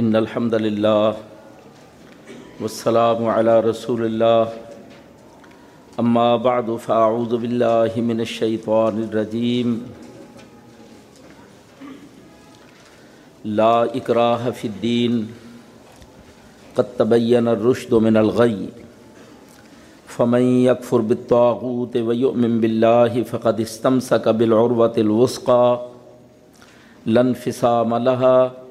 ان الحمد للہ والسلام علی رسول اللہ اما بعد فاعوذ باللہ من الشیطان الرجیم لا اکراہ فی الدین قد تبین الرشد من الغی فمن یکفر بالطاغوت ویؤمن باللہ فقد استمسک بالعروة الوثقى. لن فسام لها.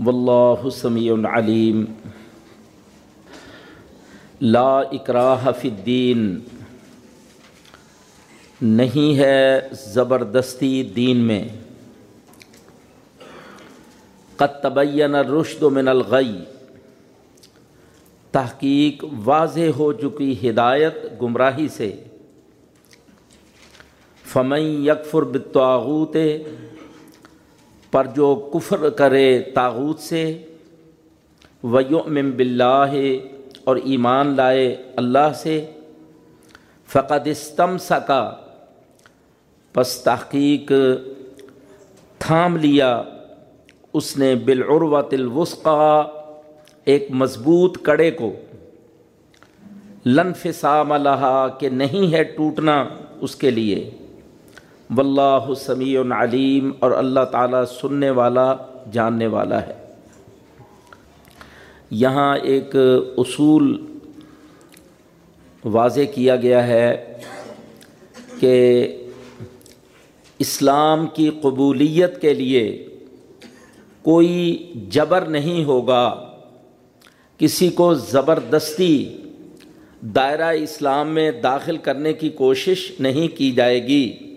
واللہ سمیع علیم۔ لا اکراہ فی الدین۔ نہیں ہے زبردستی دین میں۔ قد تبین الرشد من الغی۔ تحقیق واضح ہو چکی ہدایت گمراہی سے۔ فمن یکفر بالطاغوت پر جو کفر کرے تاغوت سے ویؤمن باللہ اور ایمان لائے اللہ سے، فقد استم سکا پس تحقیق تھام لیا اس نے بالعروت الوثقا، ایک مضبوط کڑے کو۔ لن فسام لہا کہ نہیں ہے ٹوٹنا اس کے لیے۔ واللہ سمیع علیم اور اللہ تعالیٰ سننے والا، جاننے والا ہے۔ یہاں ایک اصول واضح کیا گیا ہے کہ اسلام کی قبولیت کے لیے کوئی جبر نہیں ہوگا، کسی کو زبردستی دائرہ اسلام میں داخل کرنے کی کوشش نہیں کی جائے گی۔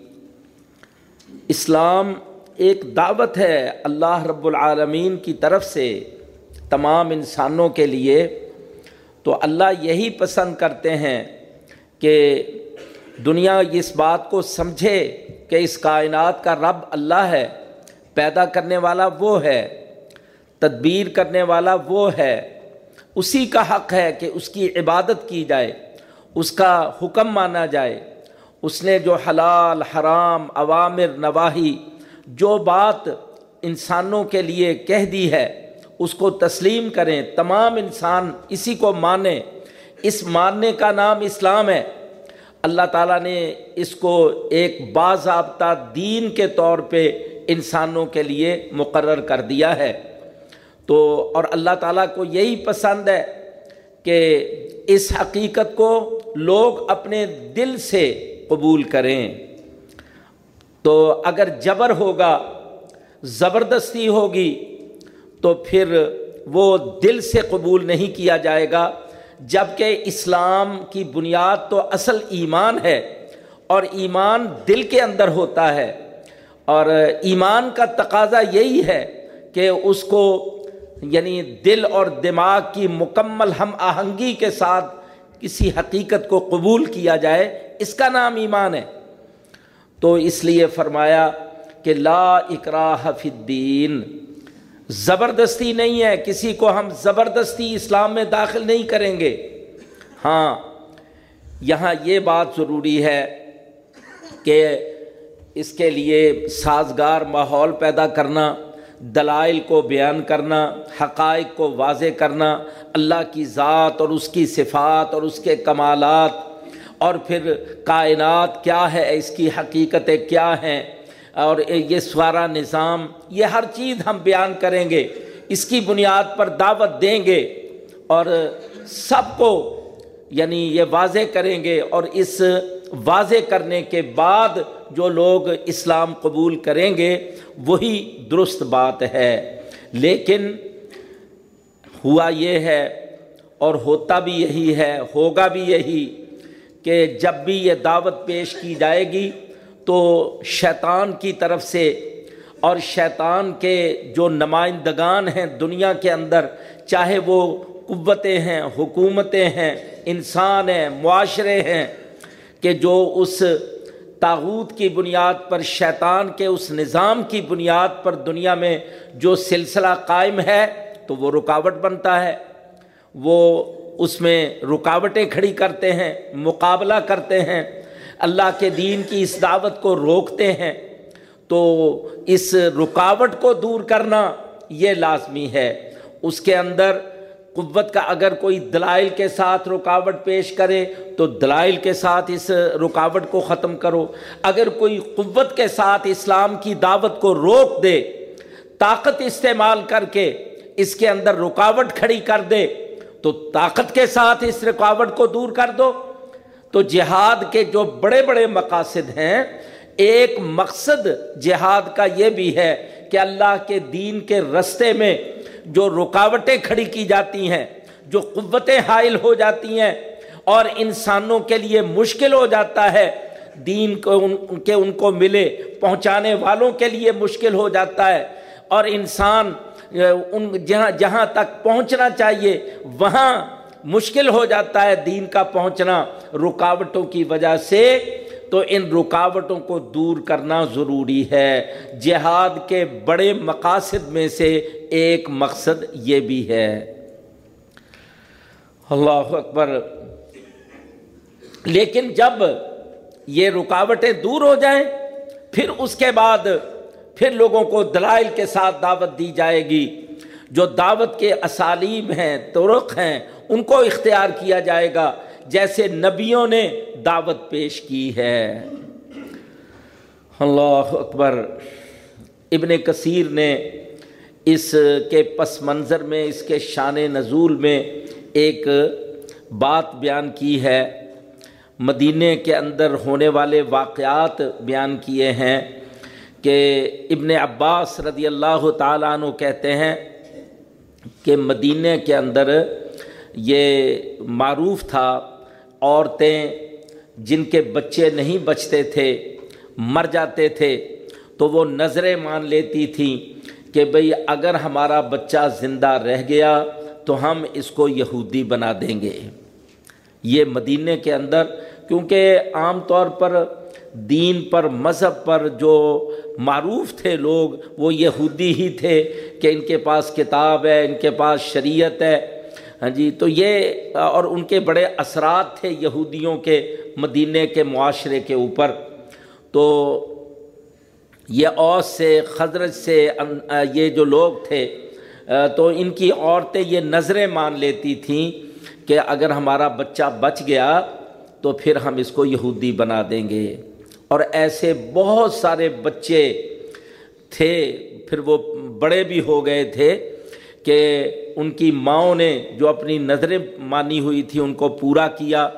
اسلام ایک دعوت ہے اللہ رب العالمین کی طرف سے تمام انسانوں کے لیے۔ تو اللہ یہی پسند کرتے ہیں کہ دنیا اس بات کو سمجھے کہ اس کائنات کا رب اللہ ہے، پیدا کرنے والا وہ ہے، تدبیر کرنے والا وہ ہے۔ اسی کا حق ہے کہ اس کی عبادت کی جائے، اس کا حکم مانا جائے۔ اس نے جو حلال، حرام، عوامر نواحی جو بات انسانوں کے لیے کہہ دی ہے، اس کو تسلیم کریں۔ تمام انسان اسی کو مانیں اس ماننے کا نام اسلام ہے۔ اللہ تعالیٰ نے اس کو ایک باضابطہ دین کے طور پہ انسانوں کے لیے مقرر کر دیا ہے۔ تو اور اللہ تعالیٰ کو یہی پسند ہے کہ اس حقیقت کو لوگ اپنے دل سے قبول کریں۔ تو اگر جبر ہوگا، زبردستی ہوگی، تو پھر وہ دل سے قبول نہیں کیا جائے گا۔ جبکہ اسلام کی بنیاد تو اصل ایمان ہے اور ایمان دل کے اندر ہوتا ہے۔ اور ایمان کا تقاضا یہی ہے کہ اس کو یعنی دل اور دماغ کی مکمل ہم آہنگی کے ساتھ کسی حقیقت کو قبول کیا جائے، اس کا نام ایمان ہے۔ تو اس لیے فرمایا کہ لا اکراہ فی الدین، زبردستی نہیں ہے، کسی کو ہم زبردستی اسلام میں داخل نہیں کریں گے۔ ہاں یہاں یہ بات ضروری ہے کہ اس کے لیے سازگار ماحول پیدا کرنا دلائل کو بیان کرنا، حقائق کو واضح کرنا، اللہ کی ذات اور اس کی صفات اور اس کے کمالات، اور پھر کائنات کیا ہے، اس کی حقیقتیں کیا ہیں، اور یہ سوارا نظام، یہ ہر چیز ہم بیان کریں گے، اس کی بنیاد پر دعوت دیں گے، اور سب کو یعنی یہ واضح کریں گے، اور اس واضح کرنے کے بعد جو لوگ اسلام قبول کریں گے، وہی درست بات ہے۔ لیکن ہوا یہ ہے اور ہوتا بھی یہی ہے، ہوگا بھی یہی کہ جب بھی یہ دعوت پیش کی جائے گی تو شیطان کی طرف سے اور شیطان کے جو نمائندگان ہیں دنیا کے اندر، چاہے وہ قوتیں ہیں، حکومتیں ہیں، انسان ہیں، معاشرے ہیں کہ جو اس تاغوت کی بنیاد پر، شیطان کے اس نظام کی بنیاد پر دنیا میں جو سلسلہ قائم ہے، تو وہ رکاوٹ بنتا ہے۔ وہ اس میں رکاوٹیں کھڑی کرتے ہیں، مقابلہ کرتے ہیں۔ اللہ کے دین کی اس دعوت کو روکتے ہیں۔ تو اس رکاوٹ کو دور کرنا یہ لازمی ہے۔ اس کے اندر قوت کا اگر کوئی دلائل کے ساتھ رکاوٹ پیش کرے تو دلائل کے ساتھ اس رکاوٹ کو ختم کرو۔ اگر کوئی قوت کے ساتھ اسلام کی دعوت کو روک دے، طاقت استعمال کر کے اس کے اندر رکاوٹ کھڑی کر دے، تو طاقت کے ساتھ اس رکاوٹ کو دور کر دو۔ تو جہاد کے جو بڑے بڑے مقاصد ہیں، ایک مقصد جہاد کا یہ بھی ہے کہ اللہ کے دین کے رستے میں جو رکاوٹیں کھڑی کی جاتی ہیں، جو قوتیں حائل ہو جاتی ہیں اور انسانوں کے لیے مشکل ہو جاتا ہے، دین کو ان، کے ان کو ملے، پہنچانے والوں کے لیے مشکل ہو جاتا ہے۔ اور انسان، ان، جہاں جہاں تک پہنچنا چاہیے، وہاں مشکل ہو جاتا ہے دین کا پہنچنا۔ رکاوٹوں کی وجہ سے تو ان رکاوٹوں کو دور کرنا ضروری ہے۔ جہاد کے بڑے مقاصد میں سے ایک مقصد یہ بھی ہے۔ اللہ اکبر۔ لیکن جب یہ رکاوٹیں دور ہو جائیں، پھر اس کے بعد پھر لوگوں کو دلائل کے ساتھ دعوت دی جائے گی۔ جو دعوت کے اسالیب ہیں ترق ہیں، ان کو اختیار کیا جائے گا۔ جیسے نبیوں نے دعوت پیش کی ہے۔ اللہ اکبر، ابن کثیر نے اس کے پس منظر میں، اس کے شان نزول میں ایک بات بیان کی ہے۔ مدینہ کے اندر ہونے والے واقعات بیان کیے ہیں کہ ابن عباس رضی اللہ تعالیٰ عنہ کہتے ہیں کہ مدینہ کے اندر یہ معروف تھا عورتیں جن کے بچے نہیں بچتے تھے، مر جاتے تھے، تو وہ نظریں مان لیتی تھیں کہ بھئی اگر ہمارا بچہ زندہ رہ گیا تو ہم اس کو یہودی بنا دیں گے۔ یہ مدینہ کے اندر، کیونکہ عام طور پر دین پر، مذہب پر جو معروف تھے لوگ، وہ یہودی ہی تھے کہ ان کے پاس کتاب ہے، ان کے پاس شریعت ہے۔ ہاں جی تو یہ، اور ان کے بڑے اثرات تھے یہودیوں کے مدینہ کے معاشرے کے اوپر۔ تو یہ اوس سے خضرت سے یہ جو لوگ تھے تو ان کی عورتیں یہ نظریں مان لیتی تھیں کہ اگر ہمارا بچہ بچ گیا تو پھر ہم اس کو یہودی بنا دیں گے۔ اور ایسے بہت سارے بچے تھے، پھر وہ بڑے بھی ہو گئے تھے۔ کہ ان کی ماؤں نے جو اپنی نظریں مانی ہوئی تھی ان کو پورا کیا،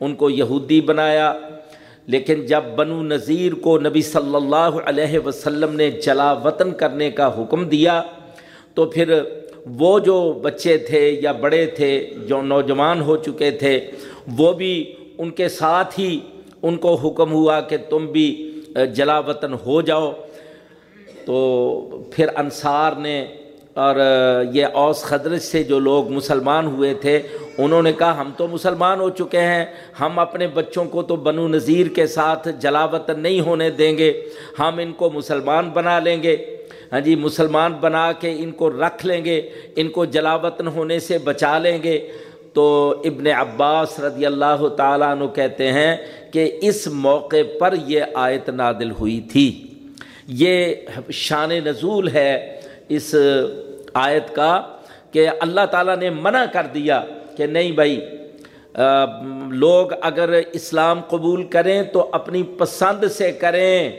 ان کو یہودی بنایا۔ لیکن جب بنو نذیر کو نبی صلی اللہ علیہ وسلم نے جلا وطن کرنے کا حکم دیا، تو پھر وہ جو بچے تھے یا بڑے تھے، جو نوجوان ہو چکے تھے، وہ بھی ان کے ساتھ ہی ان کو حکم ہوا کہ تم بھی جلا وطن ہو جاؤ۔ تو پھر انصار نے اور یہ اوس خدرت سے جو لوگ مسلمان ہوئے تھے، انہوں نے کہا، ہم تو مسلمان ہو چکے ہیں، ہم اپنے بچوں کو تو بنو نذیر کے ساتھ جلا وطن نہیں ہونے دیں گے، ہم ان کو مسلمان بنا لیں گے۔ ہاں جی مسلمان بنا کے ان کو رکھ لیں گے، ان کو جلا وطن ہونے سے بچا لیں گے۔ تو ابن عباس رضی اللہ تعالیٰ عنہ کہتے ہیں کہ اس موقع پر یہ آیت نادل ہوئی تھی۔ یہ شان نزول ہے، اس آیت کا کہ اللہ تعالیٰ نے منع کر دیا کہ نہیں بھائی لوگ اگر اسلام قبول کریں تو اپنی پسند سے کریں۔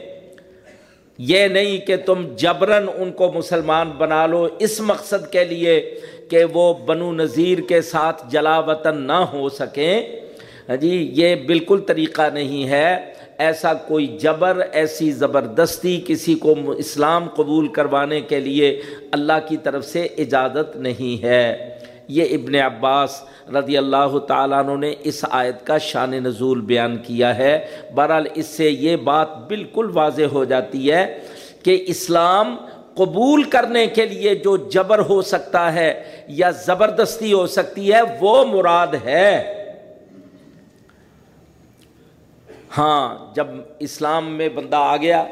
یہ نہیں کہ تم جبرن ان کو مسلمان بنا لو اس مقصد کے لیے کہ وہ بنو نذیر کے ساتھ جلا وطن نہ ہو سکیں۔ ہاں جی یہ بالکل طریقہ نہیں ہے۔ ایسا کوئی جبر، ایسی زبردستی کسی کو اسلام قبول کروانے کے لیے اللہ کی طرف سے اجازت نہیں ہے۔ یہ ابن عباس رضی اللہ تعالیٰ عنہ نے اس آیت کا شان نزول بیان کیا ہے۔ بہرحال اس سے یہ بات بالکل واضح ہو جاتی ہے کہ اسلام قبول کرنے کے لیے جو جبر ہو سکتا ہے یا زبردستی ہو سکتی ہے وہ مراد ہے۔ ہاں جب اسلام میں بندہ آ گیا،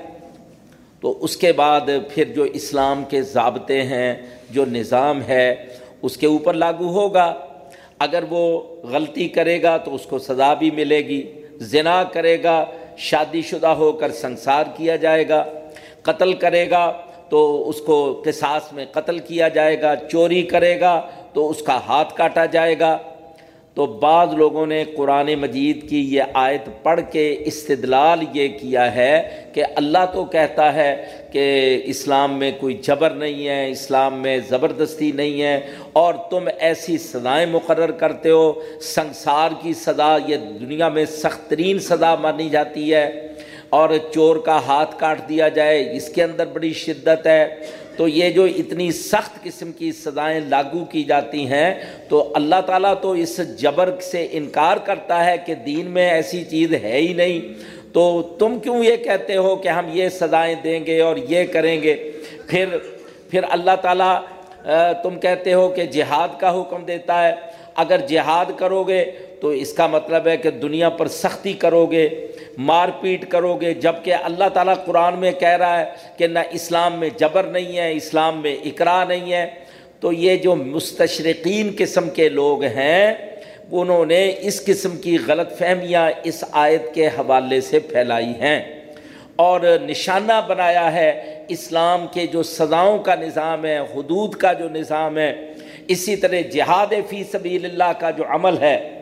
تو اس کے بعد پھر جو اسلام کے ضابطے ہیں، جو نظام ہے، اس کے اوپر لاگو ہوگا۔ اگر وہ غلطی کرے گا، تو اس کو سزا بھی ملے گی۔ زنا کرے گا، شادی شدہ ہو کر سنسار کیا جائے گا۔ قتل کرے گا، تو اس کو قصاص میں قتل کیا جائے گا۔ چوری کرے گا، تو اس کا ہاتھ کاٹا جائے گا۔ تو بعض لوگوں نے قرآن مجید کی یہ آیت پڑھ کے استدلال یہ کیا ہے کہ اللہ تو کہتا ہے کہ اسلام میں کوئی جبر نہیں ہے، اسلام میں زبردستی نہیں ہے، اور تم ایسی سزائیں مقرر کرتے ہو، سنسار کی سزا، یہ دنیا میں سخت ترین سزا مانی جاتی ہے۔ اور چور کا ہاتھ کاٹ دیا جائے، اس کے اندر بڑی شدت ہے۔ تو یہ جو اتنی سخت قسم کی سزائیں لاگو کی جاتی ہیں، تو اللہ تعالیٰ تو اس جبر سے انکار کرتا ہے کہ دین میں ایسی چیز ہے ہی نہیں۔ تو تم کیوں یہ کہتے ہو کہ ہم یہ سزائیں دیں گے اور یہ کریں گے؟ پھر پھر اللہ تعالیٰ تم کہتے ہو کہ جہاد کا حکم دیتا ہے۔ اگر جہاد کرو گے تو اس کا مطلب ہے کہ دنیا پر سختی کرو گے۔ مار پیٹ کرو گے جبکہ اللہ تعالیٰ قرآن میں کہہ رہا ہے کہ نہ اسلام میں جبر نہیں ہے، اسلام میں اقرا نہیں ہے۔ تو یہ جو مستشرقین قسم کے لوگ ہیں، انہوں نے اس قسم کی غلط فہمیاں اس آیت کے حوالے سے پھیلائی ہیں۔ اور نشانہ بنایا ہے اسلام کے جو سزاؤں کا نظام ہے، حدود کا جو نظام ہے، اسی طرح جہاد فی سبیل اللہ کا جو عمل ہے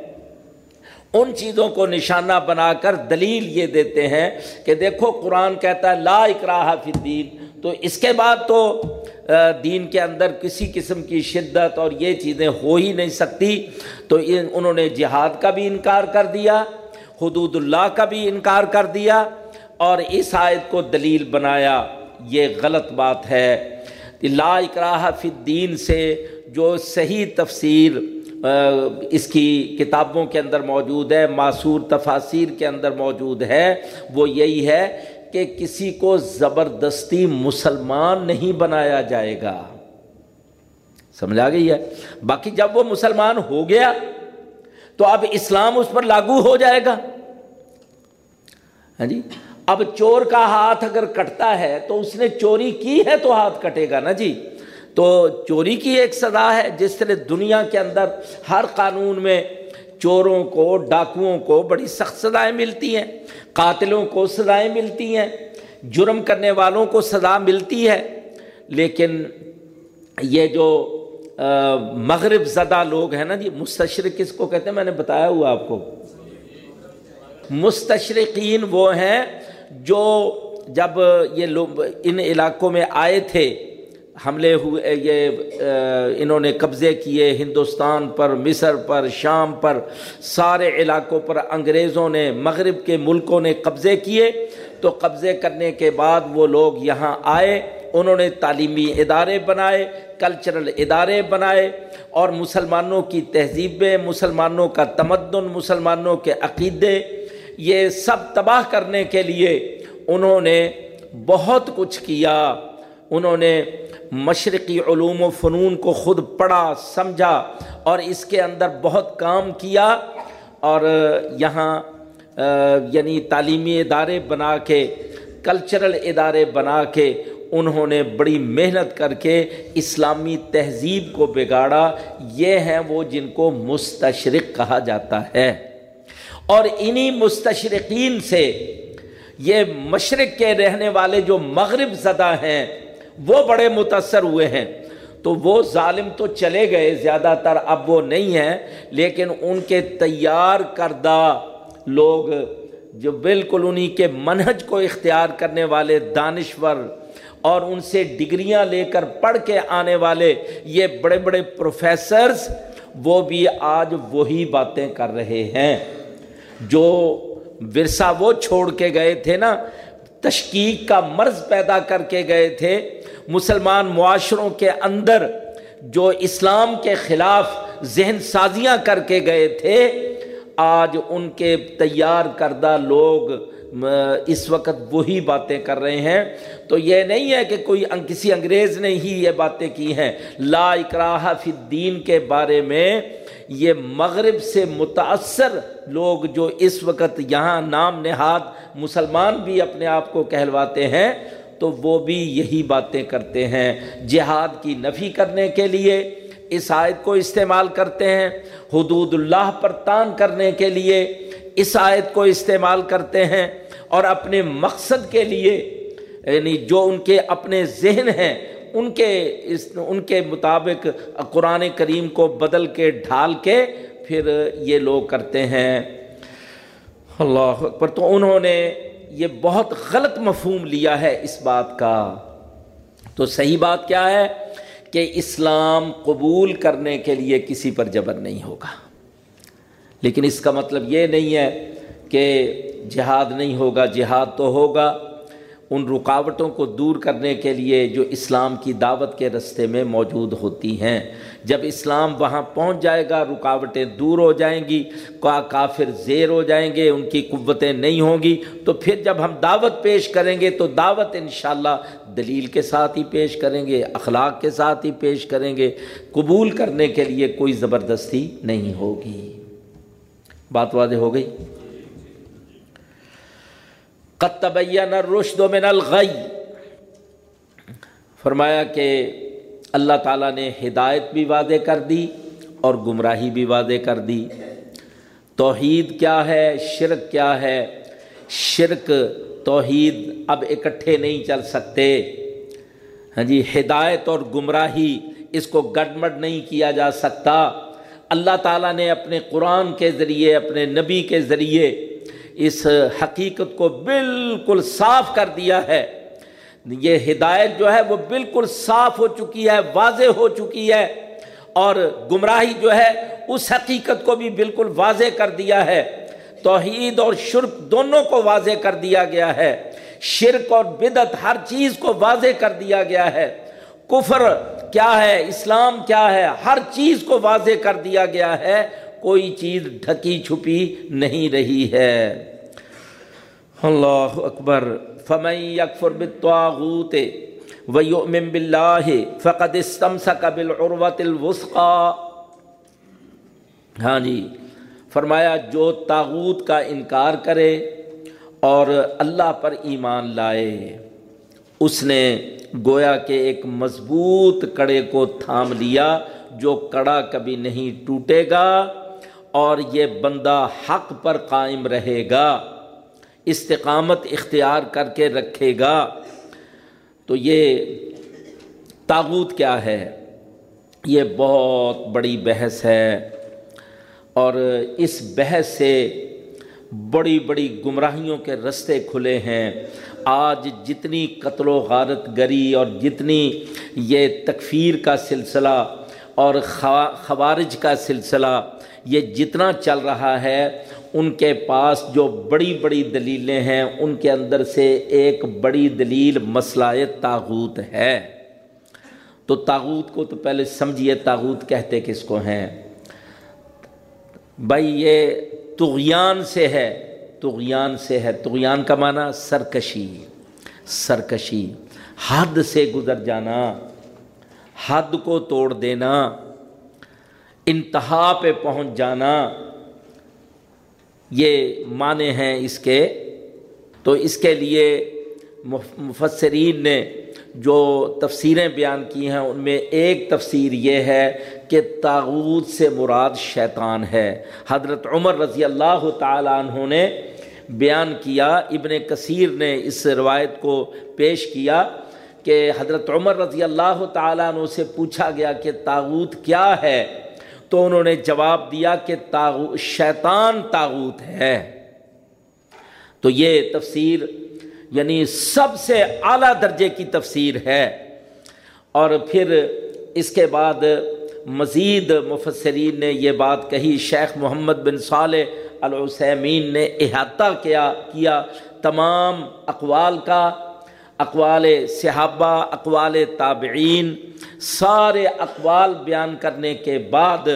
ان چیزوں کو نشانہ بنا کر دلیل یہ دیتے ہیں کہ دیکھو قرآن کہتا ہے لا اکراہ فی الدین۔ تو اس کے بعد تو دین کے اندر کسی قسم کی شدت اور یہ چیزیں ہو ہی نہیں سکتی۔ تو انہوں نے جہاد کا بھی انکار کر دیا، حدود اللہ کا بھی انکار کر دیا اور اس آیت کو دلیل بنایا۔ یہ غلط بات ہے۔ لا اکراہ فی الدین سے جو صحیح تفسیر اس کی کتابوں کے اندر موجود ہے، معصور تفاصیر کے اندر موجود ہے۔ وہ یہی ہے کہ کسی کو زبردستی مسلمان نہیں بنایا جائے گا۔ سمجھا گئی ہے؟ باقی جب وہ مسلمان ہو گیا تو اب اسلام اس پر لاگو ہو جائے گا۔ ہاں جی؟ اب چور کا ہاتھ اگر کٹتا ہے تو اس نے چوری کی ہے تو ہاتھ کٹے گا نا جی؟ تو چوری کی ایک سزا ہے، جس طرح دنیا کے اندر ہر قانون میں چوروں کو، ڈاکوؤں کو بڑی سخت سزائیں ملتی ہیں، قاتلوں کو سزائیں ملتی ہیں، جرم کرنے والوں کو سزا ملتی ہے۔ لیکن یہ جو مغرب زدہ لوگ ہیں نا جی مستشرق کس کو کہتے ہیں، میں نے بتایا ہوا آپ کو۔ مستشرقین وہ ہیں جو جب یہ لوگ ان علاقوں میں آئے تھے حملے ہوئے، یہ انہوں نے قبضے کیے ہندوستان پر، مصر پر، شام پر، سارے علاقوں پر انگریزوں نے، مغرب کے ملکوں نے قبضے کیے۔ تو قبضے کرنے کے بعد وہ لوگ یہاں آئے، انہوں نے تعلیمی ادارے بنائے کلچرل ادارے بنائے۔ اور مسلمانوں کی تہذیبیں، مسلمانوں کا تمدن، مسلمانوں کے عقیدے، یہ سب تباہ کرنے کے لیے انہوں نے بہت کچھ کیا۔ انہوں نے مشرقی علوم و فنون کو خود پڑھا، سمجھا اور اس کے اندر بہت کام کیا اور یہاں یعنی تعلیمی ادارے بنا کے، کلچرل ادارے بنا کے انہوں نے بڑی محنت کر کے اسلامی تہذیب کو بگاڑا۔ یہ ہیں وہ جن کو مستشرق کہا جاتا ہے۔ اور انہی مستشرقین سے یہ مشرق کے رہنے والے جو مغرب زدہ ہیں وہ بڑے متاثر ہوئے ہیں۔ تو وہ ظالم تو چلے گئے زیادہ تر، اب وہ نہیں ہیں، لیکن ان کے تیار کردہ لوگ جو بالکل انہی کے منہج کو اختیار کرنے والے دانشور اور ان سے ڈگریاں لے کر پڑھ کے آنے والے یہ بڑے بڑے پروفیسرز، وہ بھی آج وہی باتیں کر رہے ہیں۔ جو ورثہ وہ چھوڑ کے گئے تھے نا، تشکیق کا مرض پیدا کر کے گئے تھے مسلمان معاشروں کے اندر جو اسلام کے خلاف ذہن سازیاں کر کے گئے تھے، آج ان کے تیار کردہ لوگ اس وقت وہی باتیں کر رہے ہیں۔ تو یہ نہیں ہے کہ کوئی کسی انگریز نے ہی یہ باتیں کی ہیں۔ لا اکراہ فی الدین کے بارے میں یہ مغرب سے متاثر لوگ جو اس وقت یہاں نام نہاد مسلمان بھی اپنے آپ کو کہلواتے ہیں تو وہ بھی یہی باتیں کرتے ہیں جہاد کی نفی کرنے کے لیے، اس آیت کو استعمال کرتے ہیں، حدود اللہ پر تان کرنے کے لیے اس آیت کو استعمال کرتے ہیں اور اپنے مقصد کے لیے یعنی جو ان کے اپنے ذہن ہیں، ان کے اس، ان کے مطابق قرآن کریم کو بدل کے ڈھال کے پھر یہ لوگ کرتے ہیں۔ اللہ اکبر، تو انہوں نے یہ بہت غلط مفہوم لیا ہے اس بات کا۔ تو صحیح بات کیا ہے کہ اسلام قبول کرنے کے لیے کسی پر جبر نہیں ہوگا۔ لیکن اس کا مطلب یہ نہیں ہے کہ جہاد نہیں ہوگا، جہاد تو ہوگا۔ ان رکاوٹوں کو دور کرنے کے لیے جو اسلام کی دعوت کے رستے میں موجود ہوتی ہیں جب اسلام وہاں پہنچ جائے گا، رکاوٹیں دور ہو جائیں گی، کا کافر زیر ہو جائیں گے، ان کی قوتیں نہیں ہوں گی، تو پھر جب ہم دعوت پیش کریں گے، تو دعوت انشاءاللہ دلیل کے ساتھ ہی پیش کریں گے، اخلاق کے ساتھ ہی پیش کریں گے۔ قبول کرنے کے لیے کوئی زبردستی نہیں ہوگی۔ بات واضح ہو گئی؟ قطبین الرشد من الغی۔ فرمایا کہ اللہ تعالیٰ نے ہدایت بھی وعدے کر دی اور گمراہی بھی وعدے کر دی۔ توحید کیا ہے؟ شرک کیا ہے؟ شرک، توحید اب اکٹھے نہیں چل سکتے۔ ہاں جی ہدایت اور گمراہی اس کو گڈمڈ نہیں کیا جا سکتا۔ اللہ تعالیٰ نے اپنے قرآن کے ذریعے، اپنے نبی کے ذریعے اس حقیقت کو بالکل صاف کر دیا ہے۔ یہ ہدایت جو ہے وہ بالکل صاف ہو چکی ہے، واضح ہو چکی ہے اور گمراہی جو ہے اس حقیقت کو بھی بالکل واضح کر دیا ہے۔ توحید اور شرک دونوں کو واضح کر دیا گیا ہے۔ شرک اور بدت ہر چیز کو واضح کر دیا گیا ہے۔ کفر کیا ہے؟ اسلام کیا ہے؟ ہر چیز کو واضح کر دیا گیا ہے۔ کوئی چیز ڈھکی چھپی نہیں رہی ہے۔ اللہ اکبر۔ فمن یکفر بالطاغوت ویؤمن باللہ فقد استمسک بالعروت الوسقى ہاں جی فرمایا جو تاغوت کا انکار کرے اور اللہ پر ایمان لائے، اس نے گویا کہ ایک مضبوط کڑے کو تھام لیا جو کڑا کبھی نہیں ٹوٹے گا اور یہ بندہ حق پر قائم رہے گا۔ استقامت اختیار کر کے رکھے گا۔ تو یہ تاغوت کیا ہے؟ یہ بہت بڑی بحث ہے اور اس بحث سے بڑی بڑی گمراہیوں کے رستے کھلے ہیں۔ آج جتنی قتل و غارت گری اور جتنی یہ تکفیر کا سلسلہ اور خوارج کا سلسلہ یہ جتنا چل رہا ہے ان کے پاس جو بڑی بڑی دلیلیں ہیں، ان کے اندر سے ایک بڑی دلیل مسئلہ تاغوت ہے۔ تو تاغوت کو تو پہلے سمجھیے، تاغوت کہتے کس کو ہیں؟ بھائی، یہ تغیان سے ہے۔ تغیان سے ہے۔ تغیان کا معنی سرکشی۔ سرکشی۔ حد سے گزر جانا۔ حد کو توڑ دینا۔ انتہا پہ پہنچ جانا۔ یہ معنی ہیں اس کے۔ تو اس کے لیے مفسرین نے جو تفسیریں بیان کی ہیں، ان میں ایک تفسیر یہ ہے کہ تاغوت سے مراد شیطان ہے۔ حضرت عمر رضی اللہ تعالیٰ عنہ نے بیان کیا، ابن کثیر نے اس روایت کو پیش کیا کہ حضرت عمر رضی اللہ تعالیٰ عنہ سے پوچھا گیا کہ تاغوت کیا ہے۔ تو انہوں نے جواب دیا کہ تاغو، شیطان تاغوت ہے۔ تو یہ تفسیر یعنی سب سے اعلیٰ درجے کی تفسیر ہے۔ اور پھر اس کے بعد مزید مفسرین نے یہ بات کہی، شیخ محمد بن صالح العثیمین نے احاطہ کیا کیا تمام اقوال کا اقوال صحابہ، اقوال تابعین، سارے اقوال بیان کرنے کے بعد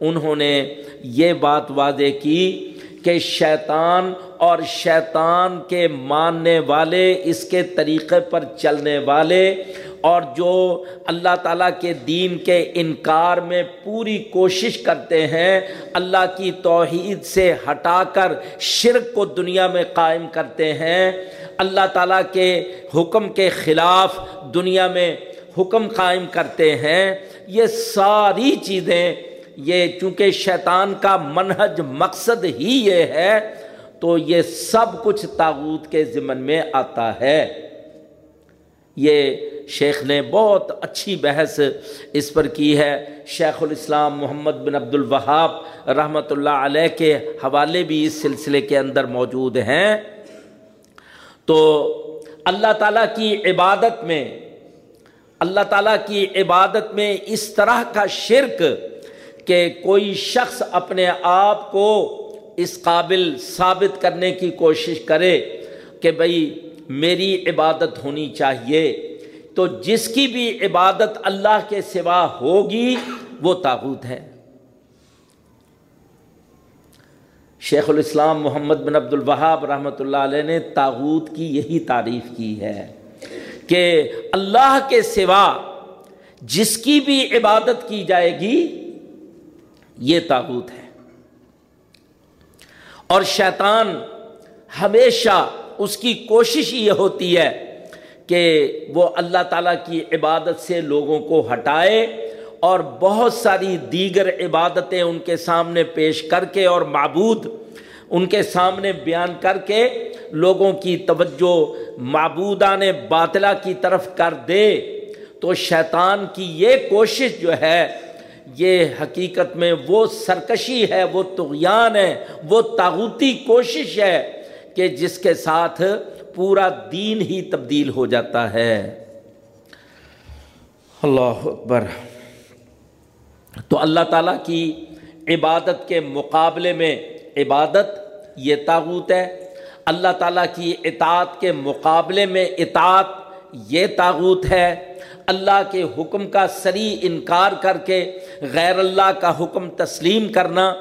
انہوں نے یہ بات واضح کی کہ شیطان اور شیطان کے ماننے والے، اس کے طریقے پر چلنے والے اور جو اللہ تعالیٰ کے دین کے انکار میں پوری کوشش کرتے ہیں، اللہ کی توحید سے ہٹا کر شرک کو دنیا میں قائم کرتے ہیں۔ اللہ تعالیٰ کے حکم کے خلاف دنیا میں حکم قائم کرتے ہیں۔ یہ ساری چیزیں، یہ چونکہ شیطان کا منہج مقصد ہی یہ ہے، تو یہ سب کچھ تاغوت کے ذمن میں آتا ہے۔ یہ شیخ نے بہت اچھی بحث اس پر کی ہے۔ شیخ الاسلام محمد بن عبد الوہاب رحمۃ اللہ علیہ کے حوالے بھی اس سلسلے کے اندر موجود ہیں۔ تو اللہ تعالیٰ کی عبادت میں، اللہ تعالیٰ کی عبادت میں اس طرح کا شرک کہ کوئی شخص اپنے آپ کو اس قابل ثابت کرنے کی کوشش کرے کہ بھئی میری عبادت ہونی چاہیے۔ تو جس کی بھی عبادت اللہ کے سوا ہوگی، وہ تاغوت ہے۔ شیخ الاسلام محمد بن عبد الوہاب رحمۃ اللہ علیہ نے تاغوت کی یہی تعریف کی ہے کہ اللہ کے سوا جس کی بھی عبادت کی جائے گی، یہ تاغوت ہے۔ اور شیطان ہمیشہ اس کی کوشش یہ ہوتی ہے کہ وہ اللہ تعالیٰ کی عبادت سے لوگوں کو ہٹائے اور بہت ساری دیگر عبادتیں ان کے سامنے پیش کر کے اور معبود ان کے سامنے بیان کر کے لوگوں کی توجہ معبودان باطلہ کی طرف کر دے تو شیطان کی یہ کوشش جو ہے، یہ حقیقت میں وہ سرکشی ہے، وہ تغیان ہے، وہ تاغوتی کوشش ہے کہ جس کے ساتھ پورا دین ہی تبدیل ہو جاتا ہے۔ اللہ اکبر۔ تو اللہ تعالیٰ کی عبادت کے مقابلے میں عبادت یہ تاغوت ہے۔ اللہ تعالیٰ کی اطاعت کے مقابلے میں اطاعت یہ تاغوت ہے۔ اللہ کے حکم کا سری انکار کر کے غیر اللہ کا حکم تسلیم کرنا۔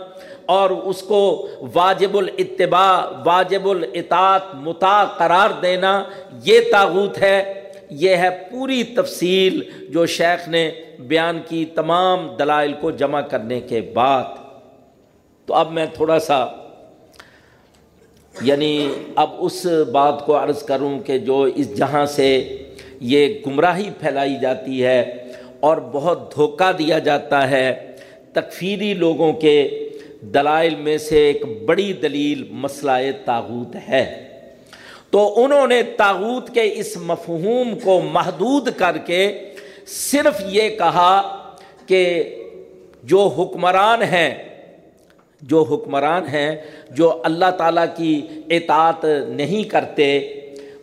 اور اس کو واجب الاتباع، واجب الاطاعت متا قرار دینا یہ تاغوت ہے۔ یہ ہے پوری تفصیل جو شیخ نے بیان کی تمام دلائل کو جمع کرنے کے بعد۔ تو اب میں تھوڑا سا یعنی اب اس بات کو عرض کروں کہ جو اس جہاں سے یہ گمراہی پھیلائی جاتی ہے اور بہت دھوکہ دیا جاتا ہے تکفیری لوگوں کے دلائل میں سے ایک بڑی دلیل مسئلہ تاغوت ہے۔ تو انہوں نے تاغوت کے اس مفہوم کو محدود کر کے صرف یہ کہا کہ جو حکمران ہیں، جو حکمران ہیں، جو اللہ تعالیٰ کی اطاعت نہیں کرتے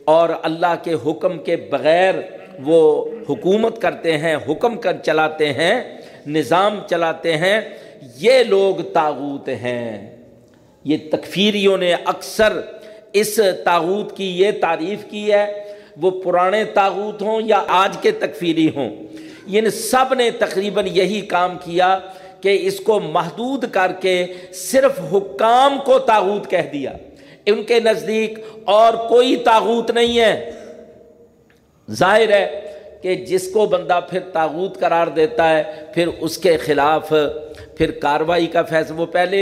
اور اللہ کے حکم کے بغیر وہ حکومت کرتے ہیں، حکم کر چلاتے ہیں، نظام چلاتے ہیں یہ لوگ تاغوت ہیں۔ یہ تکفیریوں نے اکثر اس تاغوت کی یہ تعریف کی ہے۔ وہ پرانے تاغوت ہوں یا آج کے تکفیری ہوں۔ ان سب نے تقریباً یہی کام کیا کہ اس کو محدود کر کے صرف حکام کو تاغوت کہہ دیا۔ ان کے نزدیک اور کوئی تاغوت نہیں ہے۔ ظاہر ہے کہ جس کو بندہ پھر تاغوت قرار دیتا ہے، پھر اس کے خلاف پھر کاروائی کا فیصلہ، وہ پہلے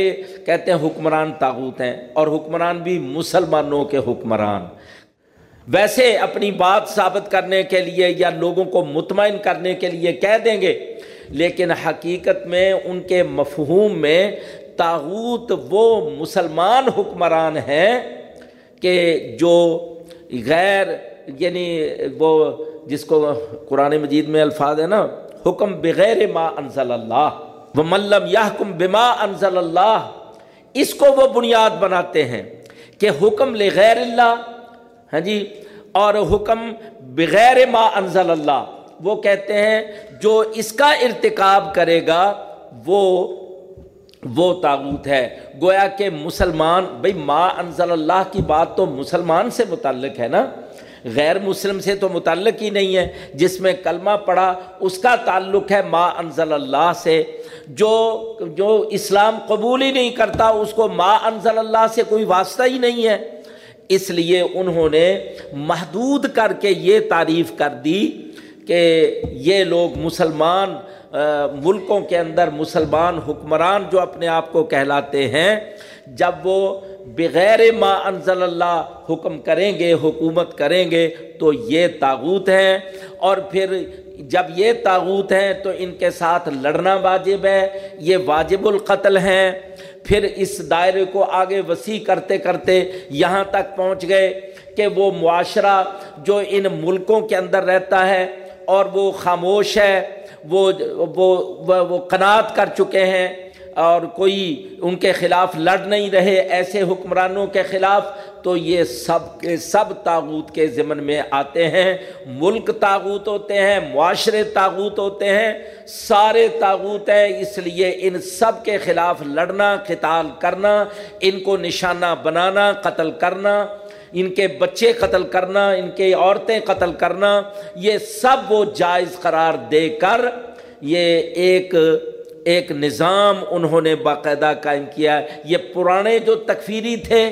کہتے ہیں حکمران تاغوت ہیں اور حکمران بھی مسلمانوں کے حکمران۔ ویسے اپنی بات ثابت کرنے کے لیے یا لوگوں کو مطمئن کرنے کے لیے کہہ دیں گے، لیکن حقیقت میں ان کے مفہوم میں تاغوت وہ مسلمان حکمران ہیں کہ جو غیر یعنی وہ جس کو قرآن مجید میں الفاظ ہے نا، حکم بغیر ما انزل اللہ۔ وہ ملم یا حکم بما انزل اللہ، اس کو وہ بنیاد بناتے ہیں کہ حکم لغیر اللہ ہاں جی اور حکم بغیر ما انزل اللہ، وہ کہتے ہیں جو اس کا ارتکاب کرے گا، وہ وہ تاغوت ہے۔ گویا کہ مسلمان بھائی ما انزل اللہ کی بات تو مسلمان سے متعلق ہے نا؟ غیر مسلم سے تو متعلق ہی نہیں ہے۔ جس میں کلمہ پڑھا، اس کا تعلق ہے ما انزل اللہ سے۔ جو جو اسلام قبول ہی نہیں کرتا، اس کو ما انزل اللہ سے کوئی واسطہ ہی نہیں ہے۔ اس لیے انہوں نے محدود کر کے یہ تعریف کر دی کہ یہ لوگ مسلمان ملکوں کے اندر مسلمان حکمران جو اپنے آپ کو کہلاتے ہیں، جب وہ بغیر ما انزل اللہ حکم کریں گے، حکومت کریں گے، تو یہ تاغوت ہیں اور پھر جب یہ تاغوت ہیں تو ان کے ساتھ لڑنا واجب ہے، یہ واجب القتل ہیں۔ پھر اس دائرے کو آگے وسیع کرتے کرتے یہاں تک پہنچ گئے کہ وہ معاشرہ جو ان ملکوں کے اندر رہتا ہے اور وہ خاموش ہے وہ وہ وہ قناعت کر چکے ہیں۔ اور کوئی ان کے خلاف لڑ نہیں رہے، ایسے حکمرانوں کے خلاف، تو یہ سب کے سب تاغوت کے ضمن میں آتے ہیں۔ ملک تاغوت ہوتے ہیں، معاشرے تاغوت ہوتے ہیں، سارے تاغوت ہیں۔ اس لیے ان سب کے خلاف لڑنا، قتال کرنا، ان کو نشانہ بنانا، قتل کرنا، ان کے بچے قتل کرنا، ان کے عورتیں قتل کرنا، یہ سب وہ جائز قرار دے کر یہ ایک ایک نظام انہوں نے باقاعدہ قائم کیا یہ پرانے جو تکفیری تھے،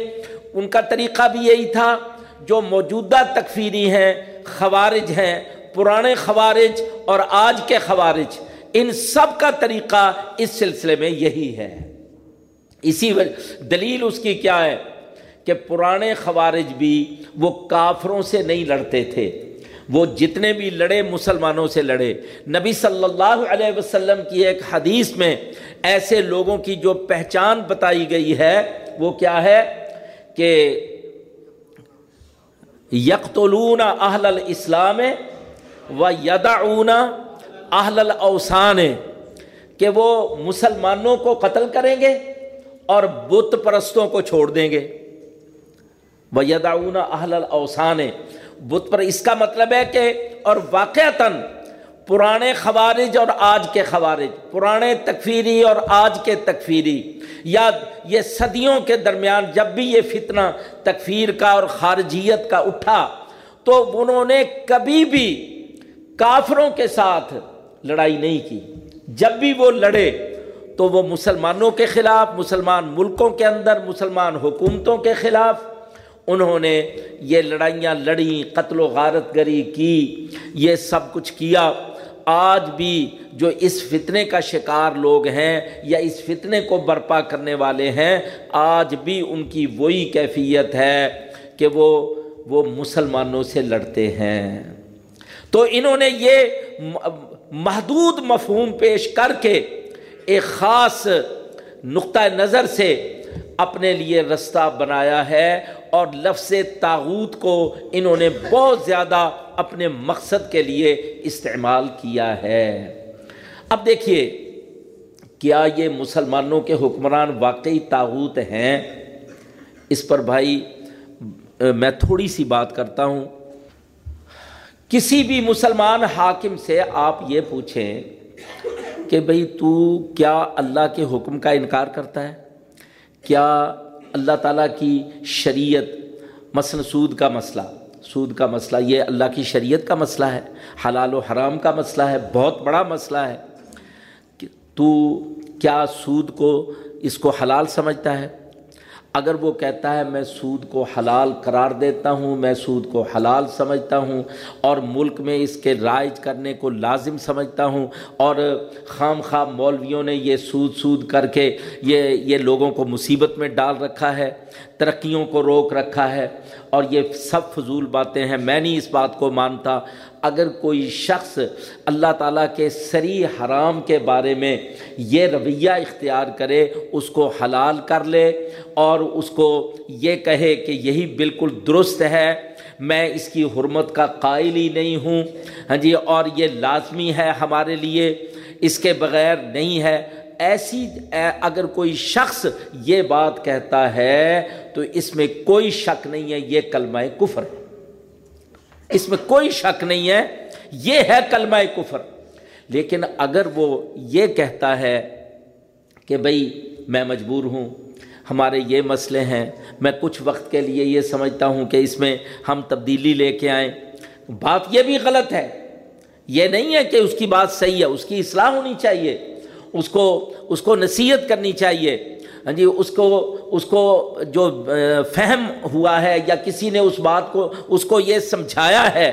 ان کا طریقہ بھی یہی تھا۔ جو موجودہ تکفیری ہیں، خوارج ہیں، پرانے خوارج اور آج کے خوارج، ان سب کا طریقہ اس سلسلے میں یہی ہے۔ اسی وجہ، دلیل اس کی کیا ہے؟ کہ پرانے خوارج بھی وہ کافروں سے نہیں لڑتے تھے۔ وہ جتنے بھی لڑے مسلمانوں سے لڑے۔ نبی صلی اللہ علیہ وسلم کی ایک حدیث میں ایسے لوگوں کی جو پہچان بتائی گئی ہے، وہ کیا ہے؟ کہ یکتلون اہل الاسلام و یدعون اہل الاوسان کہ وہ مسلمانوں کو قتل کریں گے اور بت پرستوں کو چھوڑ دیں گے۔ وہ یدعون اہل الاوسان بت پر اس کا مطلب ہے کہ اور واقعتاً پرانے خوارج اور آج کے خوارج، پرانے تکفیری اور آج کے تکفیری، یا یہ صدیوں کے درمیان جب بھی یہ فتنہ تکفیر کا اور خارجیت کا اٹھا، تو انہوں نے کبھی بھی کافروں کے ساتھ لڑائی نہیں کی۔ جب بھی وہ لڑے تو وہ مسلمانوں کے خلاف، مسلمان ملکوں کے اندر، مسلمان حکومتوں کے خلاف انہوں نے یہ لڑائیاں لڑیں، قتل و غارت گری کی، یہ سب کچھ کیا۔ آج بھی جو اس فتنے کا شکار لوگ ہیں یا اس فتنے کو برپا کرنے والے ہیں، آج بھی ان کی وہی کیفیت ہے کہ وہ وہ مسلمانوں سے لڑتے ہیں۔ تو انہوں نے یہ محدود مفہوم پیش کر کے ایک خاص نقطۂ نظر سے اپنے لیے رستہ بنایا ہے۔ اور لفظ تاغوت کو انہوں نے بہت زیادہ اپنے مقصد کے لیے استعمال کیا ہے۔ اب دیکھیے، کیا یہ مسلمانوں کے حکمران واقعی تاغوت ہیں؟ اس پر بھائی، میں تھوڑی سی بات کرتا ہوں۔ کسی بھی مسلمان حاکم سے آپ یہ پوچھیں کہ بھئی تو کیا اللہ کے حکم کا انکار کرتا ہے؟ کیا اللہ تعالیٰ کی شریعت، مثلا سود کا مسئلہ۔ سود کا مسئلہ، یہ اللہ کی شریعت کا مسئلہ ہے، حلال و حرام کا مسئلہ ہے، بہت بڑا مسئلہ ہے تو کیا سود کو اس کو حلال سمجھتا ہے؟ اگر وہ کہتا ہے میں سود کو حلال قرار دیتا ہوں، میں سود کو حلال سمجھتا ہوں اور ملک میں اس کے رائج کرنے کو لازم سمجھتا ہوں اور خام خام مولویوں نے یہ سود سود کر کے یہ یہ لوگوں کو مصیبت میں ڈال رکھا ہے، ترقیوں کو روک رکھا ہے اور یہ سب فضول باتیں ہیں۔ میں نہیں اس بات کو مانتا۔ اگر کوئی شخص اللہ تعالیٰ کے سری حرام کے بارے میں یہ رویہ اختیار کرے، اس کو حلال کر لے اور اس کو یہ کہے کہ یہی بالکل درست ہے، میں اس کی حرمت کا قائل ہی نہیں ہوں۔ ہاں جی اور یہ لازمی ہے ہمارے لیے، اس کے بغیر نہیں ہے۔ ایسی اگر کوئی شخص یہ بات کہتا ہے تو اس میں کوئی شک نہیں ہے، یہ کلمہ کفر ہے۔ اس میں کوئی شک نہیں ہے، یہ ہے کلمہ کفر۔ لیکن اگر وہ یہ کہتا ہے کہ بھائی میں مجبور ہوں، ہمارے یہ مسئلے ہیں، میں کچھ وقت کے لیے یہ سمجھتا ہوں کہ اس میں ہم تبدیلی لے کے آئیں، بات یہ بھی غلط ہے۔ یہ نہیں ہے کہ اس کی بات صحیح ہے، اس کی اصلاح ہونی چاہیے، اس کو اس کو نصیحت کرنی چاہیے۔ ہاں جی اس کو اس کو جو فہم ہوا ہے یا کسی نے اس بات کو، اس کو یہ سمجھایا ہے،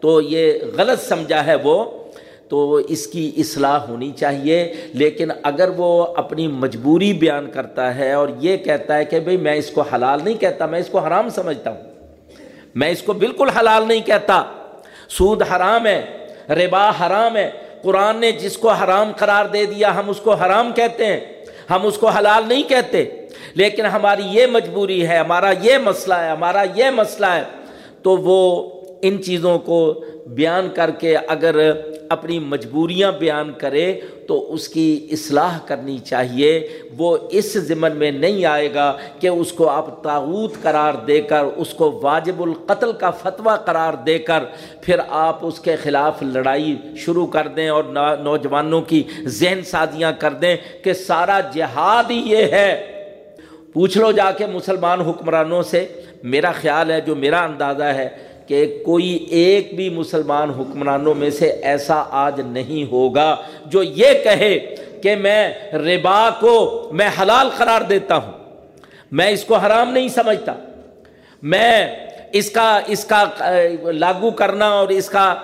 تو یہ غلط سمجھا ہے وہ، تو اس کی اصلاح ہونی چاہیے۔ لیکن اگر وہ اپنی مجبوری بیان کرتا ہے اور یہ کہتا ہے کہ بھئی میں اس کو حلال نہیں کہتا، میں اس کو حرام سمجھتا ہوں، میں اس کو بالکل حلال نہیں کہتا، سود حرام ہے، ربا حرام ہے، قرآن نے جس کو حرام قرار دے دیا ہم اس کو حرام کہتے ہیں۔ ہم اس کو حلال نہیں کہتے، لیکن ہماری یہ مجبوری ہے، ہمارا یہ مسئلہ ہے، ہمارا یہ مسئلہ ہے۔ تو وہ ان چیزوں کو بیان کر کے اگر اپنی مجبوریاں بیان کرے تو اس کی اصلاح کرنی چاہیے۔ وہ اس ضمن میں نہیں آئے گا کہ اس کو آپ تاوت قرار دے کر، اس کو واجب القتل کا فتویٰ قرار دے کر پھر آپ اس کے خلاف لڑائی شروع کر دیں اور نوجوانوں کی ذہن سازیاں کر دیں کہ سارا جہاد ہی یہ ہے۔ پوچھ لو جا کے مسلمان حکمرانوں سے، میرا خیال ہے جو میرا اندازہ ہے کہ کوئی ایک بھی مسلمان حکمرانوں میں سے ایسا آج نہیں ہوگا جو یہ کہے کہ میں ربا کو میں حلال قرار دیتا ہوں، میں اس کو حرام نہیں سمجھتا، میں اس کا اس کا لاگو کرنا اور اس کا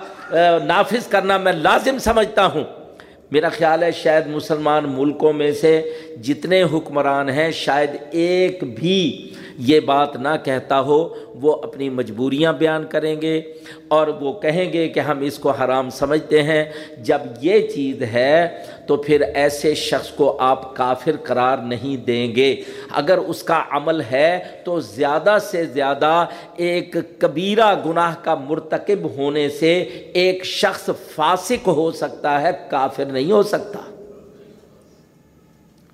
نافذ کرنا میں لازم سمجھتا ہوں۔ میرا خیال ہے شاید مسلمان ملکوں میں سے جتنے حکمران ہیں، شاید ایک بھی یہ بات نہ کہتا ہو، وہ اپنی مجبوریاں بیان کریں گے اور وہ کہیں گے کہ ہم اس کو حرام سمجھتے ہیں۔ جب یہ چیز ہے تو پھر ایسے شخص کو آپ کافر قرار نہیں دیں گے۔ اگر اس کا عمل ہے تو زیادہ سے زیادہ ایک کبیرہ گناہ کا مرتکب ہونے سے ایک شخص فاسق ہو سکتا ہے، کافر نہیں ہو سکتا۔